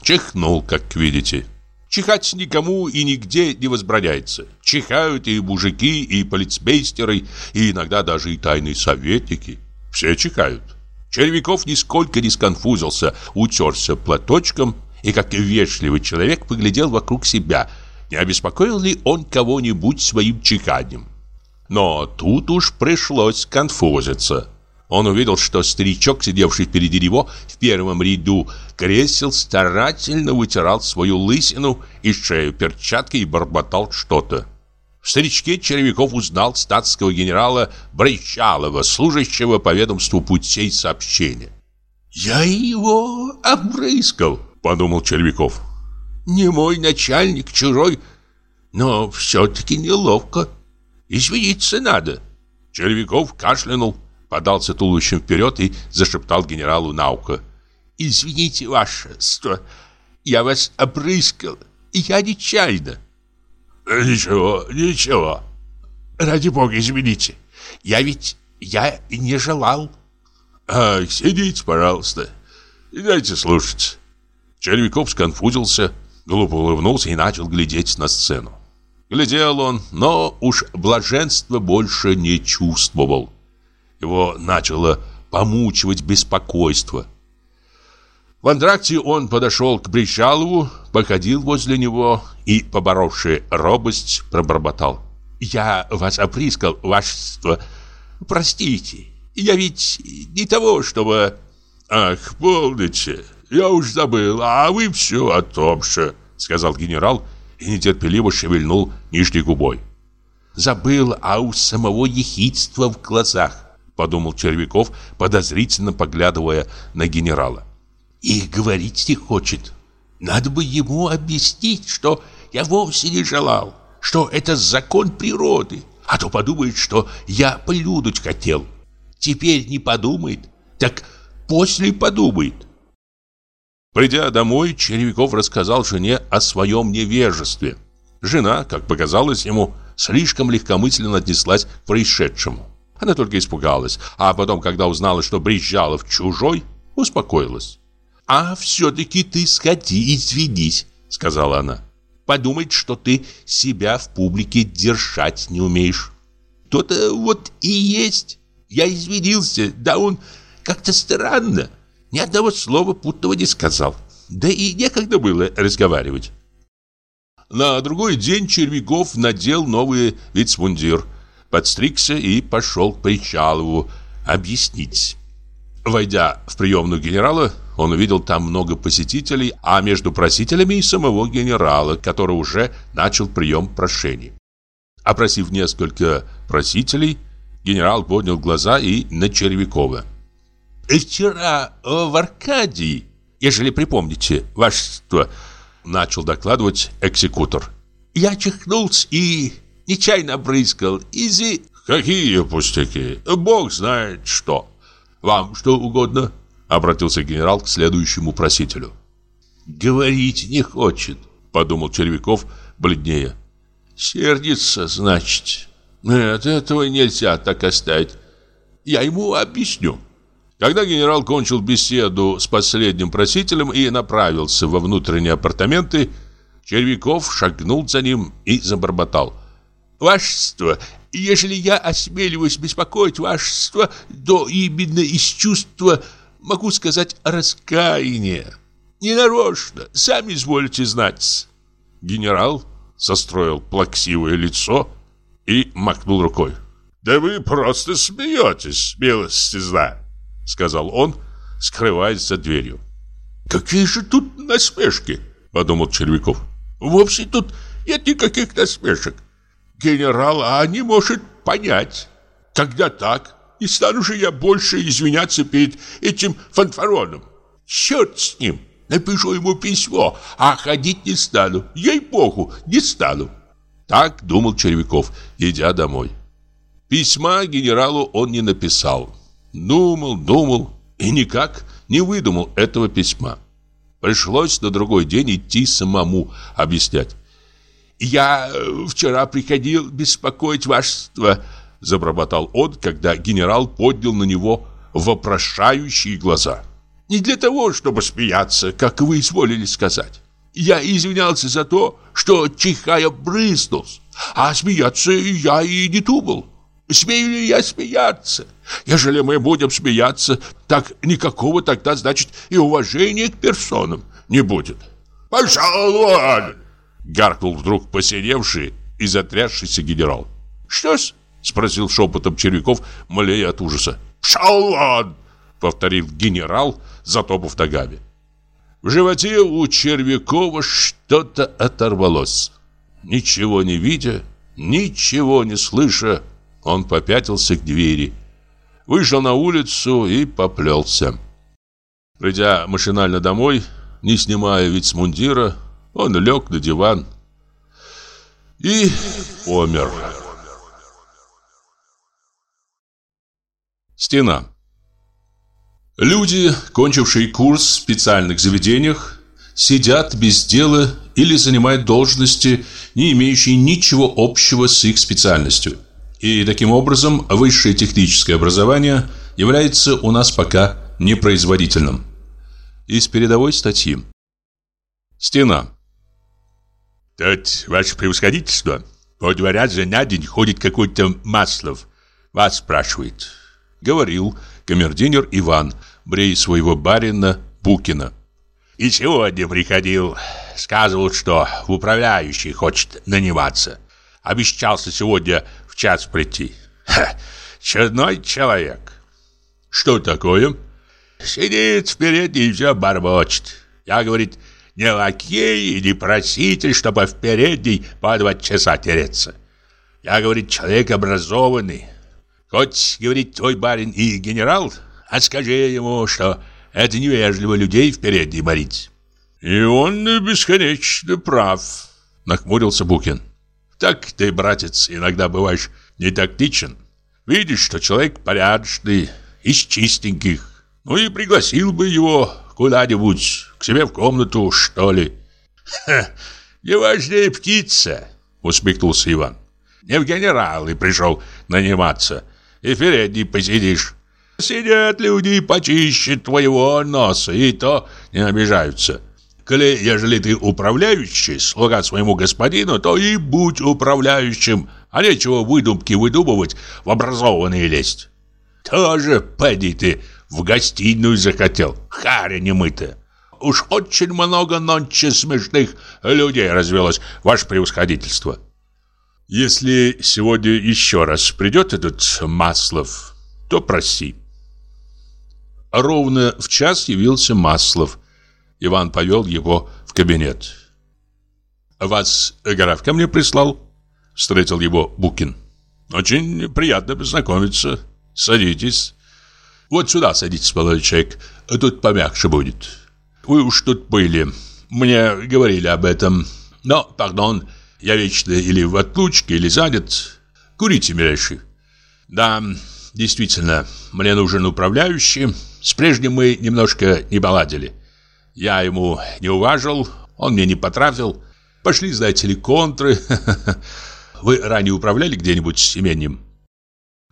Чихнул, как видите. Чихать никому и нигде не возбраняется. Чихают и мужики, и полицмейстеры, и иногда даже и тайные советники. Все чихают. Червяков нисколько не сконфузился, утерся платочком и, как вежливый человек, поглядел вокруг себя, не обеспокоил ли он кого-нибудь своим чиханием. Но тут уж пришлось конфузиться. Он увидел, что старичок, сидевший впереди него в первом ряду кресел, старательно вытирал свою лысину и шею перчаткой и бормотал что-то. В старичке Червяков узнал статского генерала Брейчалова, служащего по ведомству путей сообщения. «Я его обрыскал», — подумал Червяков. «Не мой начальник, чужой, но все-таки неловко. Извиниться надо». Червяков кашлянул подался туловищем вперед и зашептал генералу на ухо. «Извините, вашество, я вас опрыскал, я нечаянно». «Ничего, ничего. Ради бога, извините. Я ведь, я не желал». «А, сидите, пожалуйста, и дайте слушать». Червяков сконфузился, глупо улыбнулся и начал глядеть на сцену. Глядел он, но уж блаженства больше не чувствовал. Его начало помучивать беспокойство. В антракте он подошел к Бричалову, походил возле него и, поборовший робость, пробормотал. «Я вас оприскал, вашество. Простите, я ведь не того, чтобы...» «Ах, помните, я уж забыл, а вы все о том же», — сказал генерал и нетерпеливо шевельнул нижней губой. «Забыл, а у самого ехидства в глазах подумал Червяков, подозрительно поглядывая на генерала. И говорить не хочет. Надо бы ему объяснить, что я вовсе не желал, что это закон природы, а то подумает, что я плюнуть хотел. Теперь не подумает, так после подумает. Придя домой, Червяков рассказал жене о своем невежестве. Жена, как показалось ему, слишком легкомысленно отнеслась к происшедшему. Она только испугалась, а потом, когда узнала, что Брижалов чужой, успокоилась. «А все-таки ты сходи, извинись», — сказала она. «Подумает, что ты себя в публике держать не умеешь». «То-то вот и есть. Я извинился, да он как-то странно. Ни одного слова путного не сказал. Да и некогда было разговаривать». На другой день Червяков надел новый вицмундир — подстригся и пошел к Причалову объяснить. Войдя в приемную генерала, он увидел там много посетителей, а между просителями и самого генерала, который уже начал прием прошений. Опросив несколько просителей, генерал поднял глаза и на Червякова. «Вчера в Аркадии, ежели припомните, вашество, начал докладывать экзекутор. Я чихнулся и нечаянно брызгал. Изи... Какие пустяки? Бог знает что. Вам что угодно? Обратился генерал к следующему просителю. Говорить не хочет, подумал Червяков бледнее. Сердится, значит. Нет, этого нельзя так оставить. Я ему объясню. Когда генерал кончил беседу с последним просителем и направился во внутренние апартаменты, Червяков шагнул за ним и забормотал. Вашество, ежели я осмеливаюсь беспокоить вашество, то именно из чувства, могу сказать, раскаяния. Ненарочно, сами изволите знать. Генерал состроил плаксивое лицо и махнул рукой. «Да вы просто смеетесь, милости зна», — сказал он, скрываясь за дверью. «Какие же тут насмешки?» — подумал Червяков. «Вовсе тут нет никаких насмешек генерал, а не может понять. Когда так, не стану же я больше извиняться перед этим фанфароном. Черт с ним, напишу ему письмо, а ходить не стану, ей-богу, не стану. Так думал Червяков, идя домой. Письма генералу он не написал. Думал, думал и никак не выдумал этого письма. Пришлось на другой день идти самому объяснять. «Я э, вчера приходил беспокоить вашество», — забормотал он, когда генерал поднял на него вопрошающие глаза. «Не для того, чтобы смеяться, как вы изволили сказать. Я извинялся за то, что чихая брызнул, а смеяться я и не думал. Смею ли я смеяться? Ежели мы будем смеяться, так никакого тогда, значит, и уважения к персонам не будет. Пошел вон! Гаркнул вдруг посиневший и затрясшийся генерал. Что-с? Спросил шепотом Червяков, молея от ужаса. «Пшел вон!» — повторил генерал, затопав ногами. В животе у Червякова что-то оторвалось. Ничего не видя, ничего не слыша, он попятился к двери, вышел на улицу и поплелся. Придя машинально домой, не снимая вицмундира, он лег на диван и умер. Стена. Люди, кончившие курс в специальных заведениях, сидят без дела или занимают должности, не имеющие ничего общего с их специальностью. И таким образом высшее техническое образование является у нас пока непроизводительным. Из передовой статьи. Стена. Тут, ваше превосходительство, по два раза на день ходит какой-то Маслов. Вас спрашивает. Говорил камердинер Иван, брея своего барина Букина. И сегодня приходил. Сказывал, что в управляющий хочет наниматься. Обещался сегодня в час прийти. Ха, чудной человек. Что такое? Сидит впереди и все бормочет. Я, говорит, не лакей и не проситель, чтобы в передней по два часа тереться. Я, говорит, человек образованный. Хоть, говорит, твой барин и генерал, а скажи ему, что это невежливо людей в передней борить. И он бесконечно прав, нахмурился Букин. Так ты, братец, иногда бываешь не тактичен. Видишь, что человек порядочный, из чистеньких. Ну и пригласил бы его куда-нибудь, к себе в комнату, что ли. Ха, не важнее птица, усмехнулся Иван. Не в генералы пришел наниматься, и впереди посидишь. Сидят люди почище твоего носа, и то не обижаются. Коли, ежели ты управляющий, слуга своему господину, то и будь управляющим, а нечего выдумки выдумывать, в образованные лезть. Тоже, поди ты, в гостиную захотел, харя немытая. Уж очень много нонче смешных людей развелось, ваше превосходительство. Если сегодня еще раз придет этот Маслов, то проси. Ровно в час явился Маслов. Иван повел его в кабинет. «Вас граф ко мне прислал?» Встретил его Букин. «Очень приятно познакомиться. Садитесь. Вот сюда садитесь, молодой человек. Тут помягче будет. Вы уж тут были. Мне говорили об этом. Но, пардон, я вечно или в отлучке, или занят. Курите, милейший. Да, действительно, мне нужен управляющий. С прежним мы немножко не поладили. Я ему не уважил, он мне не потрафил. Пошли, знаете ли, контры. Вы ранее управляли где-нибудь с именем?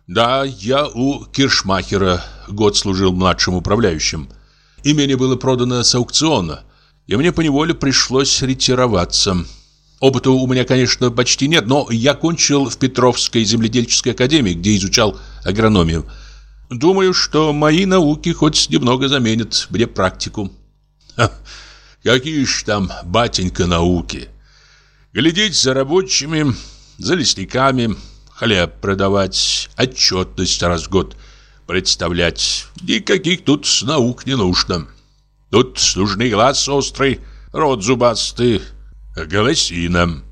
Да, я у Киршмахера год служил младшим управляющим. Имение было продано с аукциона, и мне поневоле пришлось ретироваться. Опыта у меня, конечно, почти нет, но я кончил в Петровской земледельческой академии, где изучал агрономию. Думаю, что мои науки хоть немного заменят мне практику. Ха, какие ж там, батенька, науки. Глядеть за рабочими, за лесниками, хлеб продавать, отчетность раз в год представлять. Никаких тут наук не нужно. Тут нужны глаз острый, рот зубастый, голосина.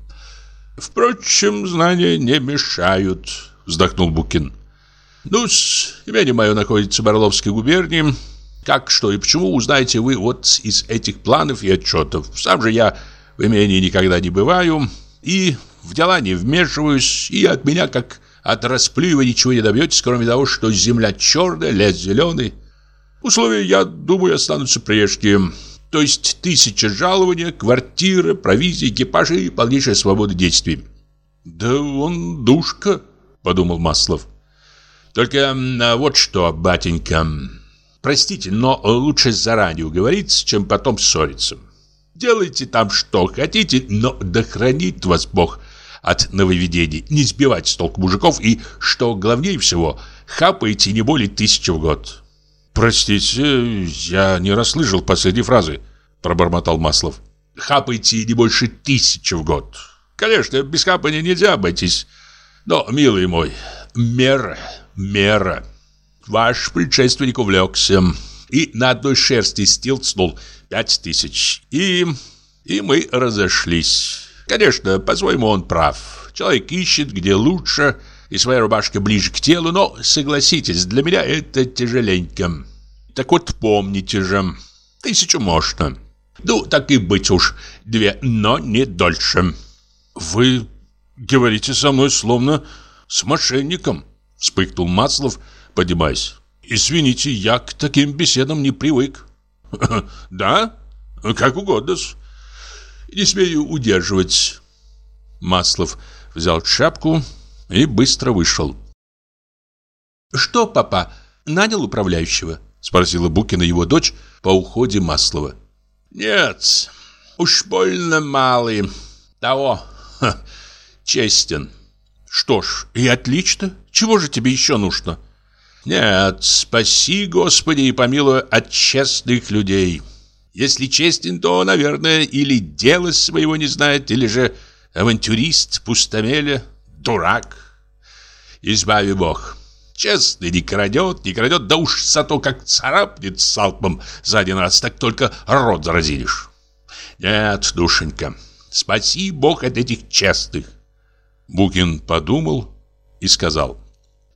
Впрочем, знания не мешают, вздохнул Букин. Ну-с, имение мое находится в Орловской губернии. Как, что и почему, узнаете вы вот из этих планов и отчетов. Сам же я в имении никогда не бываю. И в дела не вмешиваюсь, и от меня, как от расплюева, ничего не добьетесь, кроме того, что земля черная, лес зеленый. Условия, я думаю, останутся прежние. То есть тысяча жалования, квартира, провизия, экипаж и полнейшая свобода действий. Да он душка, подумал Маслов. Только вот что, батенька, простите, но лучше заранее уговориться, чем потом ссориться. Делайте там что хотите, но да хранит вас Бог от нововведений. Не сбивайте с толку мужиков и, что главнее всего, хапайте не более тысячи в год. Простите, я не расслышал последней фразы, пробормотал Маслов. Хапайте не больше тысячи в год. Конечно, без хапания нельзя обойтись. Но, милый мой, мера, мера. Ваш предшественник увлекся и на одной шерсти стилцнул пять тысяч. И... и мы разошлись. Конечно, по-своему он прав. Человек ищет, где лучше, и своя рубашка ближе к телу, но, согласитесь, для меня это тяжеленько. Так вот, помните же, тысячу можно. Ну, так и быть уж, две, но не дольше. Вы говорите со мной словно с мошенником, вспыхнул Маслов, поднимаясь. Извините, я к таким беседам не привык. Да? Как угодно. Не смею удерживать. Маслов взял шапку и быстро вышел. «Что, папа, нанял управляющего?» Спросила Букина его дочь по уходе Маслова. «Нет, уж больно малый. Того, ха, честен». «Что ж, и отлично. Чего же тебе еще нужно?» «Нет, спаси, Господи, и помилуй от честных людей. Если честен, то, наверное, или дело своего не знает, или же авантюрист, пустомеля, дурак. Избави Бог. Честный не крадет, не крадет, да уж зато как царапнет салпом за один раз, так только рот заразилишь. Нет, душенька, спаси Бог от этих честных. Букин подумал и сказал.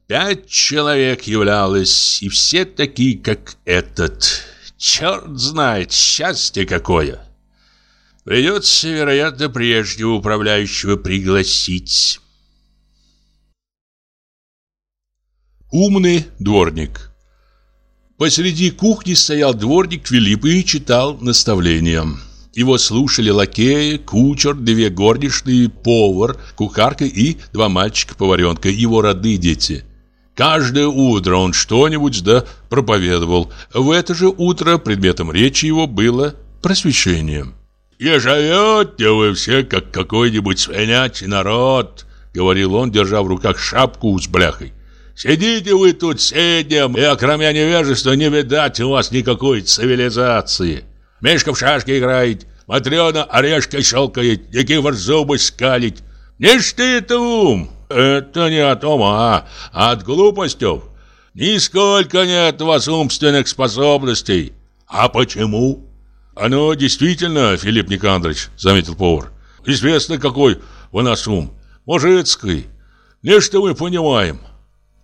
Пять человек являлось, и все такие, как этот. Черт знает, счастье какое. Придется, вероятно, прежнего управляющего пригласить. Умный дворник Посреди кухни стоял дворник Филипп и читал наставления. Его слушали лакеи, кучер, две горничные, повар, кухарка и два мальчика-поваренка, его родные дети. Каждое утро он что-нибудь да проповедовал. В это же утро предметом речи его было просвещение. «И живете вы все, как какой-нибудь свинячий народ», — говорил он, держа в руках шапку с бляхой. Сидите вы тут сидим, и окромя невежества не видать у вас никакой цивилизации. Мишка в шашки играет, Матрена орешкой щелкает, Никифор зубы скалит. Ты это ум, это не от ума, а от глупостей. Нисколько нет у вас умственных способностей. А почему? Оно действительно, Филипп Никандрович, заметил повар. Известно, какой у нас ум. Мужицкий. Нечто мы понимаем.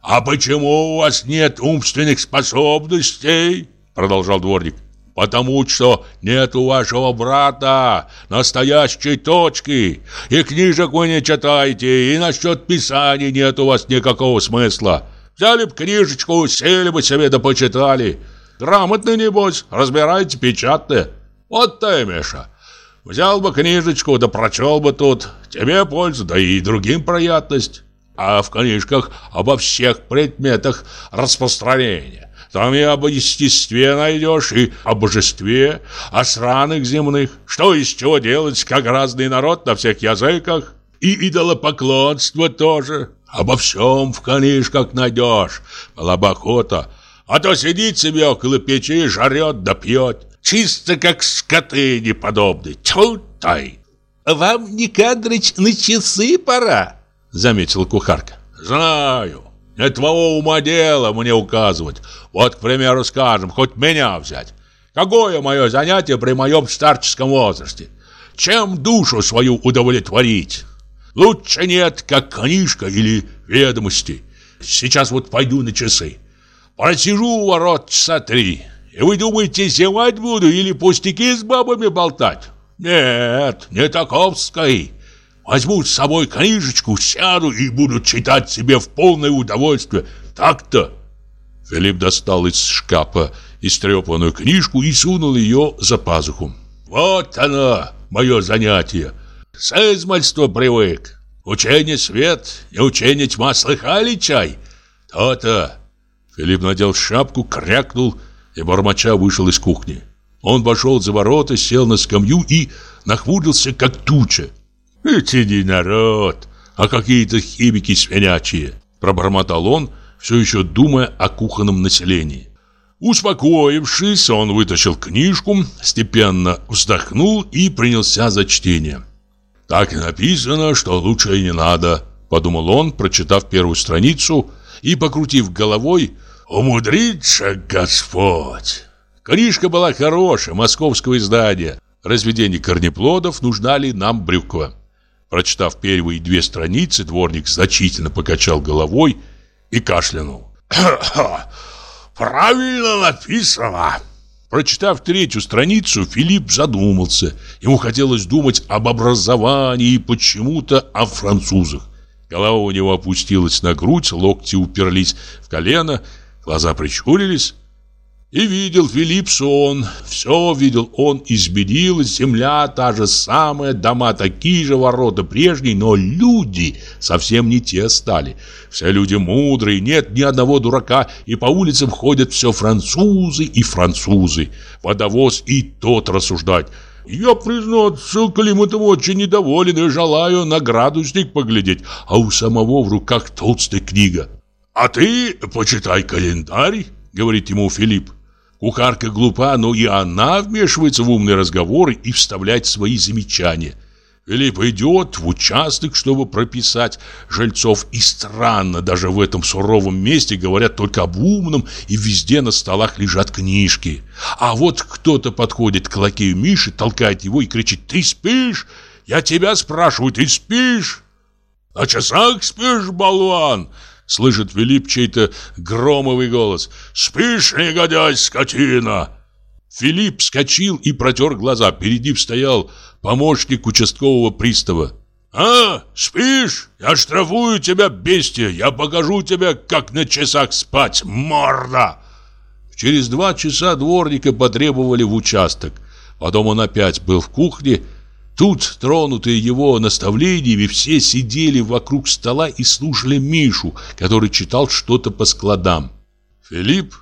«А почему у вас нет умственных способностей?» Продолжал дворник. «Потому что нет у вашего брата настоящей точки, и книжек вы не читаете, и насчет писания нет у вас никакого смысла. Взяли бы книжечку, сели бы себе да почитали. Грамотно, небось, разбираете печатные. Вот ты, Миша, взял бы книжечку да прочел бы тут. Тебе пользу, да и другим приятность» а в книжках обо всех предметах распространения. Там и об естестве найдешь, и о божестве, о странах земных, что из чего делать, как разный народ на всех языках. И идолопоклонство тоже. Обо всем в книжках найдешь. Была бы охота. А то сидит себе около печи, жарет да пьет. Чисто как скоты неподобные. Тьфу, тай. Вам, Никандрыч, на часы пора. Заметила кухарка Знаю Не твоего ума дело мне указывать Вот, к примеру, скажем, хоть меня взять Какое мое занятие при моем старческом возрасте? Чем душу свою удовлетворить? Лучше нет, как книжка или ведомости Сейчас вот пойду на часы Просижу у ворот часа три И вы думаете, зевать буду или пустяки с бабами болтать? Нет, не таковской Возьму с собой книжечку, сяду и буду читать себе в полное удовольствие. Так-то. Филипп достал из шкафа истрепанную книжку и сунул ее за пазуху. Вот оно, мое занятие. С измальства привык. Учение свет и учение тьма слыхали чай? То-то. Филипп надел шапку, крякнул и бормоча вышел из кухни. Он пошел за ворота, сел на скамью и нахмурился, как туча. «Это не народ, а какие-то химики свинячие», пробормотал он, все еще думая о кухонном населении. Успокоившись, он вытащил книжку, степенно вздохнул и принялся за чтение. «Так написано, что лучше и не надо», — подумал он, прочитав первую страницу и, покрутив головой, «Умудрится Господь!» Книжка была хорошая, московского издания. «Разведение корнеплодов. Нужна ли нам брюква?» Прочитав первые две страницы, дворник значительно покачал головой и кашлянул. «Правильно написано!» Прочитав третью страницу, Филипп задумался. Ему хотелось думать об образовании и почему-то о французах. Голова у него опустилась на грудь, локти уперлись в колено, глаза прищурились. И видел Филипп сон, все видел он, изменилась земля та же самая, дома такие же, ворота прежние, но люди совсем не те стали. Все люди мудрые, нет ни одного дурака, и по улицам ходят все французы и французы. Водовоз и тот рассуждать. Я, признаться, климатом очень недоволен и желаю на градусник поглядеть, а у самого в руках толстая книга. «А ты почитай календарь», — говорит ему Филипп. Кухарка глупа, но и она вмешивается в умные разговоры и вставляет свои замечания. Филипп идет в участок, чтобы прописать жильцов. И странно, даже в этом суровом месте говорят только об умном, и везде на столах лежат книжки. А вот кто-то подходит к лакею Миши, толкает его и кричит «Ты спишь? Я тебя спрашиваю, ты спишь?» «На часах спишь, болван?» Слышит Филипп чей-то громовый голос. «Спишь, негодяй, скотина!» Филипп вскочил и протер глаза. Перед ним стоял помощник участкового пристава. «А, спишь? Я штрафую тебя, бестия! Я покажу тебе, как на часах спать, морда!» Через два часа дворника потребовали в участок. Потом он опять был в кухне Тут, тронутые его наставлениями, все сидели вокруг стола и слушали Мишу, который читал что-то по складам. Филипп,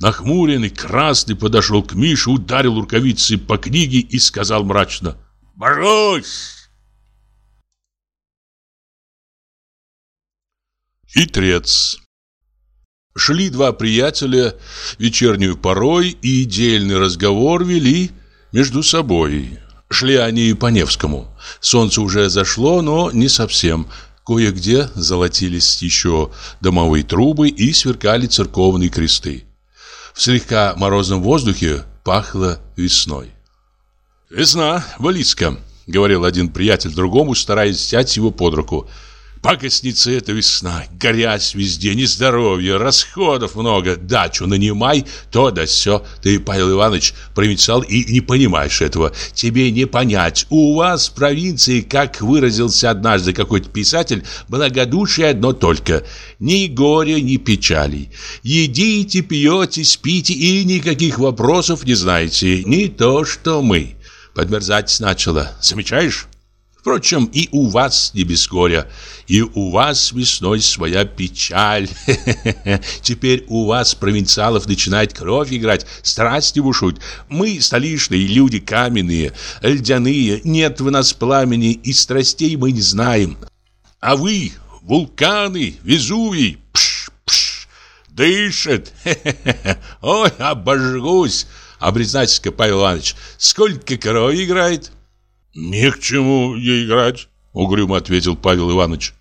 нахмуренный, красный, подошел к Мише, ударил рукавицей по книге и сказал мрачно «Брось!» Хитрец Шли два приятеля, вечернюю порой и дельный разговор вели между собой. Шли они по Невскому. Солнце уже зашло, но не совсем. Кое-где золотились еще домовые трубы и сверкали церковные кресты. В слегка морозном воздухе пахло весной. «Весна близко», — говорил один приятель другому, стараясь взять его под руку. Пакостница эта весна, грязь везде, нездоровье, расходов много, дачу нанимай, то да все. Ты, Павел Иванович, провинциал и не понимаешь этого. Тебе не понять. У вас в провинции, как выразился однажды какой-то писатель, благодушие одно только. Ни горя, ни печалей. Едите, пьете, спите и никаких вопросов не знаете. Не то, что мы. Подмерзать начало. Замечаешь? Впрочем, и у вас не без горя, и у вас весной своя печаль. Теперь у вас, провинциалов, начинает кровь играть, страсти бушуют. Мы, столичные люди, каменные, льдяные, нет в нас пламени, и страстей мы не знаем. А вы, вулканы, Везувий, пш, пш, дышит. Ой, обожгусь. А признайтесь-ка, Павел Иванович, сколько крови играет? «Ни к чему ей играть», — угрюмо ответил Павел Иванович.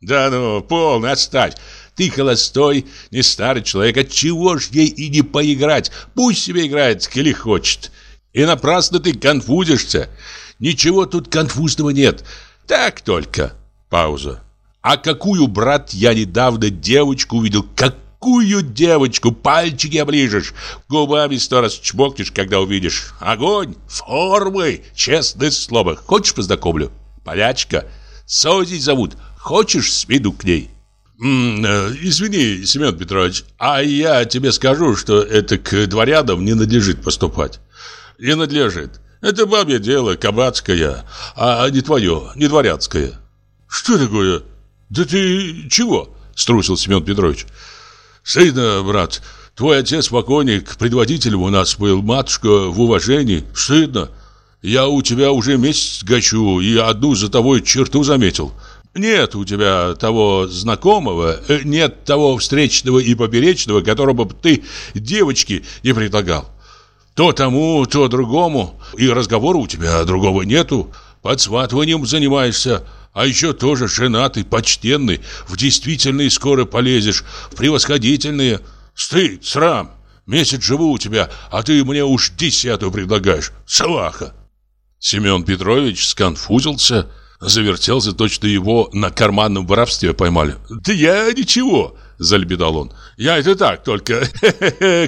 «Да ну, полно, отставь. Ты холостой, не старый человек, отчего ж ей и не поиграть? Пусть себе играет, коли хочет. И напрасно ты конфузишься. Ничего тут конфузного нет. Так только». Пауза. «А какую, брат, я недавно девочку увидел, как Какую девочку? Пальчики оближешь, губами сто раз чмокнешь, когда увидишь. Огонь, формы, честное слово. Хочешь познакомлю? Полячка, Сози зовут. Хочешь, сведу к ней?» М -м, «Извини, Семен Петрович, а я тебе скажу, что это к дворянам не надлежит поступать. Не надлежит. Это бабье дело, кабацкое, а не твое, не дворянское». «Что такое? Да ты чего?» – струсил Семен Петрович. «Стыдно, брат. Твой отец покойник, предводителем у нас был, матушка в уважении. Стыдно. Я у тебя уже месяц гачу и одну за тобой черту заметил. Нет у тебя того знакомого, э, нет того встречного и поперечного, которого бы ты девочке не предлагал. То тому, то другому, и разговора у тебя другого нету. Под сватыванием занимаешься, а еще тоже женатый, почтенный, в действительные скоро полезешь, в превосходительные. Стыд, срам, месяц живу у тебя, а ты мне уж десятую предлагаешь. Салаха. Семен Петрович сконфузился, завертелся, точно его на карманном воровстве поймали. «Да я ничего!» – залебедал он. «Я это так только.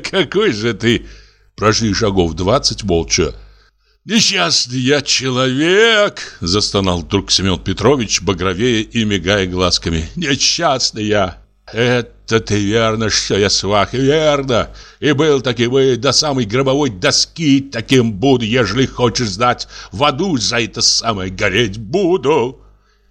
Какой же ты!» Прошли шагов двадцать молча. «Несчастный я человек!» – застонал вдруг Семен Петрович, багровея и мигая глазками. «Несчастный я! Это ты верно, что я свах, верно! И был таким и до самой гробовой доски таким буду, ежели хочешь знать. В аду за это самое гореть буду!»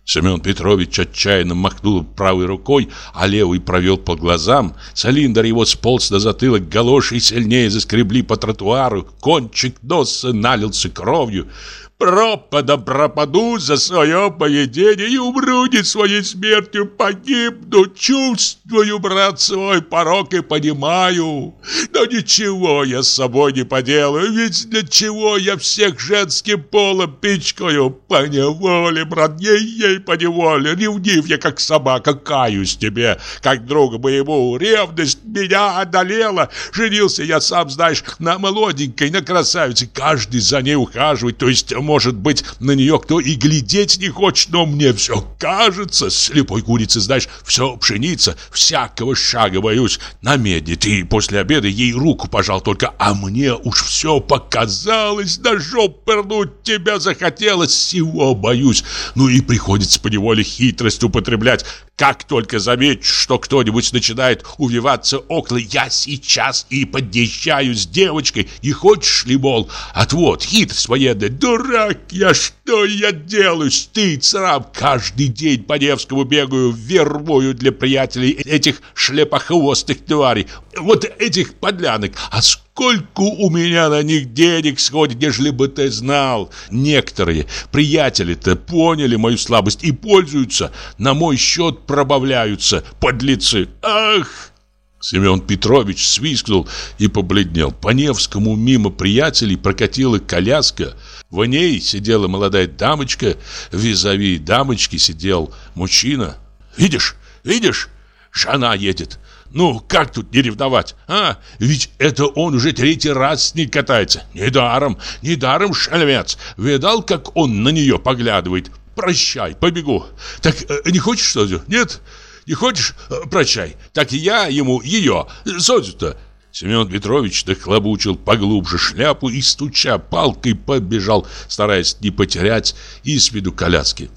Семен Петрович отчаянно махнул правой рукой, а левый провел по глазам. Цилиндр его сполз на затылок, галоши сильнее заскребли по тротуару, кончик носа налился кровью. Пропадом пропаду за свое поведение и умру не своей смертью, погибну, чувствую, брат, свой порог и понимаю. Но ничего я с собой не поделаю, ведь для чего я всех женским полом пичкаю? По неволе, брат, ей-ей по неволе, ревнив я, как собака, каюсь тебе, как другу моему, ревность меня одолела. Женился я, сам знаешь, на молоденькой, на красавице, каждый за ней ухаживает, то есть может быть, на нее кто и глядеть не хочет, но мне все кажется. Слепой курицы, знаешь, все пшеница, всякого шага боюсь. На медне ты после обеда ей руку пожал только, а мне уж все показалось, на жоп пырнуть тебя захотелось, всего боюсь. Ну и приходится по неволе хитрость употреблять. Как только заметишь, что кто-нибудь начинает увиваться около, я сейчас и подъезжаю с девочкой. Не хочешь ли, мол, отвод, хитрость военная, дурак я, что я делаю? Стыд, срам, каждый день по Невскому бегаю, вербую для приятелей этих шлепохвостых тварей, вот этих подлянок. А сколько у меня на них денег сходит, нежели бы ты знал. Некоторые приятели-то поняли мою слабость и пользуются, на мой счет пробавляются, подлецы. Ах! Семен Петрович свистнул и побледнел. По Невскому мимо приятелей прокатила коляска. В ней сидела молодая дамочка, визави дамочки сидел мужчина. «Видишь, видишь, жена едет. Ну, как тут не ревновать, а? Ведь это он уже третий раз с ней катается. Недаром, недаром шальмец. Видал, как он на нее поглядывает? Прощай, побегу. Так э, не хочешь ли? Нет? Не хочешь? Э, прощай. Так я ему ее, Созю-то. Семен Петрович дохлобучил поглубже шляпу и, стуча палкой, побежал, стараясь не потерять из виду коляски.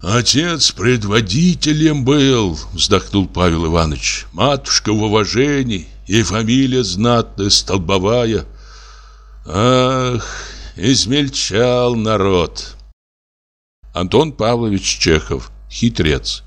«Отец предводителем был», — вздохнул Павел Иванович. «Матушка в уважении, и фамилия знатная, столбовая. Ах, измельчал народ». Антон Павлович Чехов. Хитрец.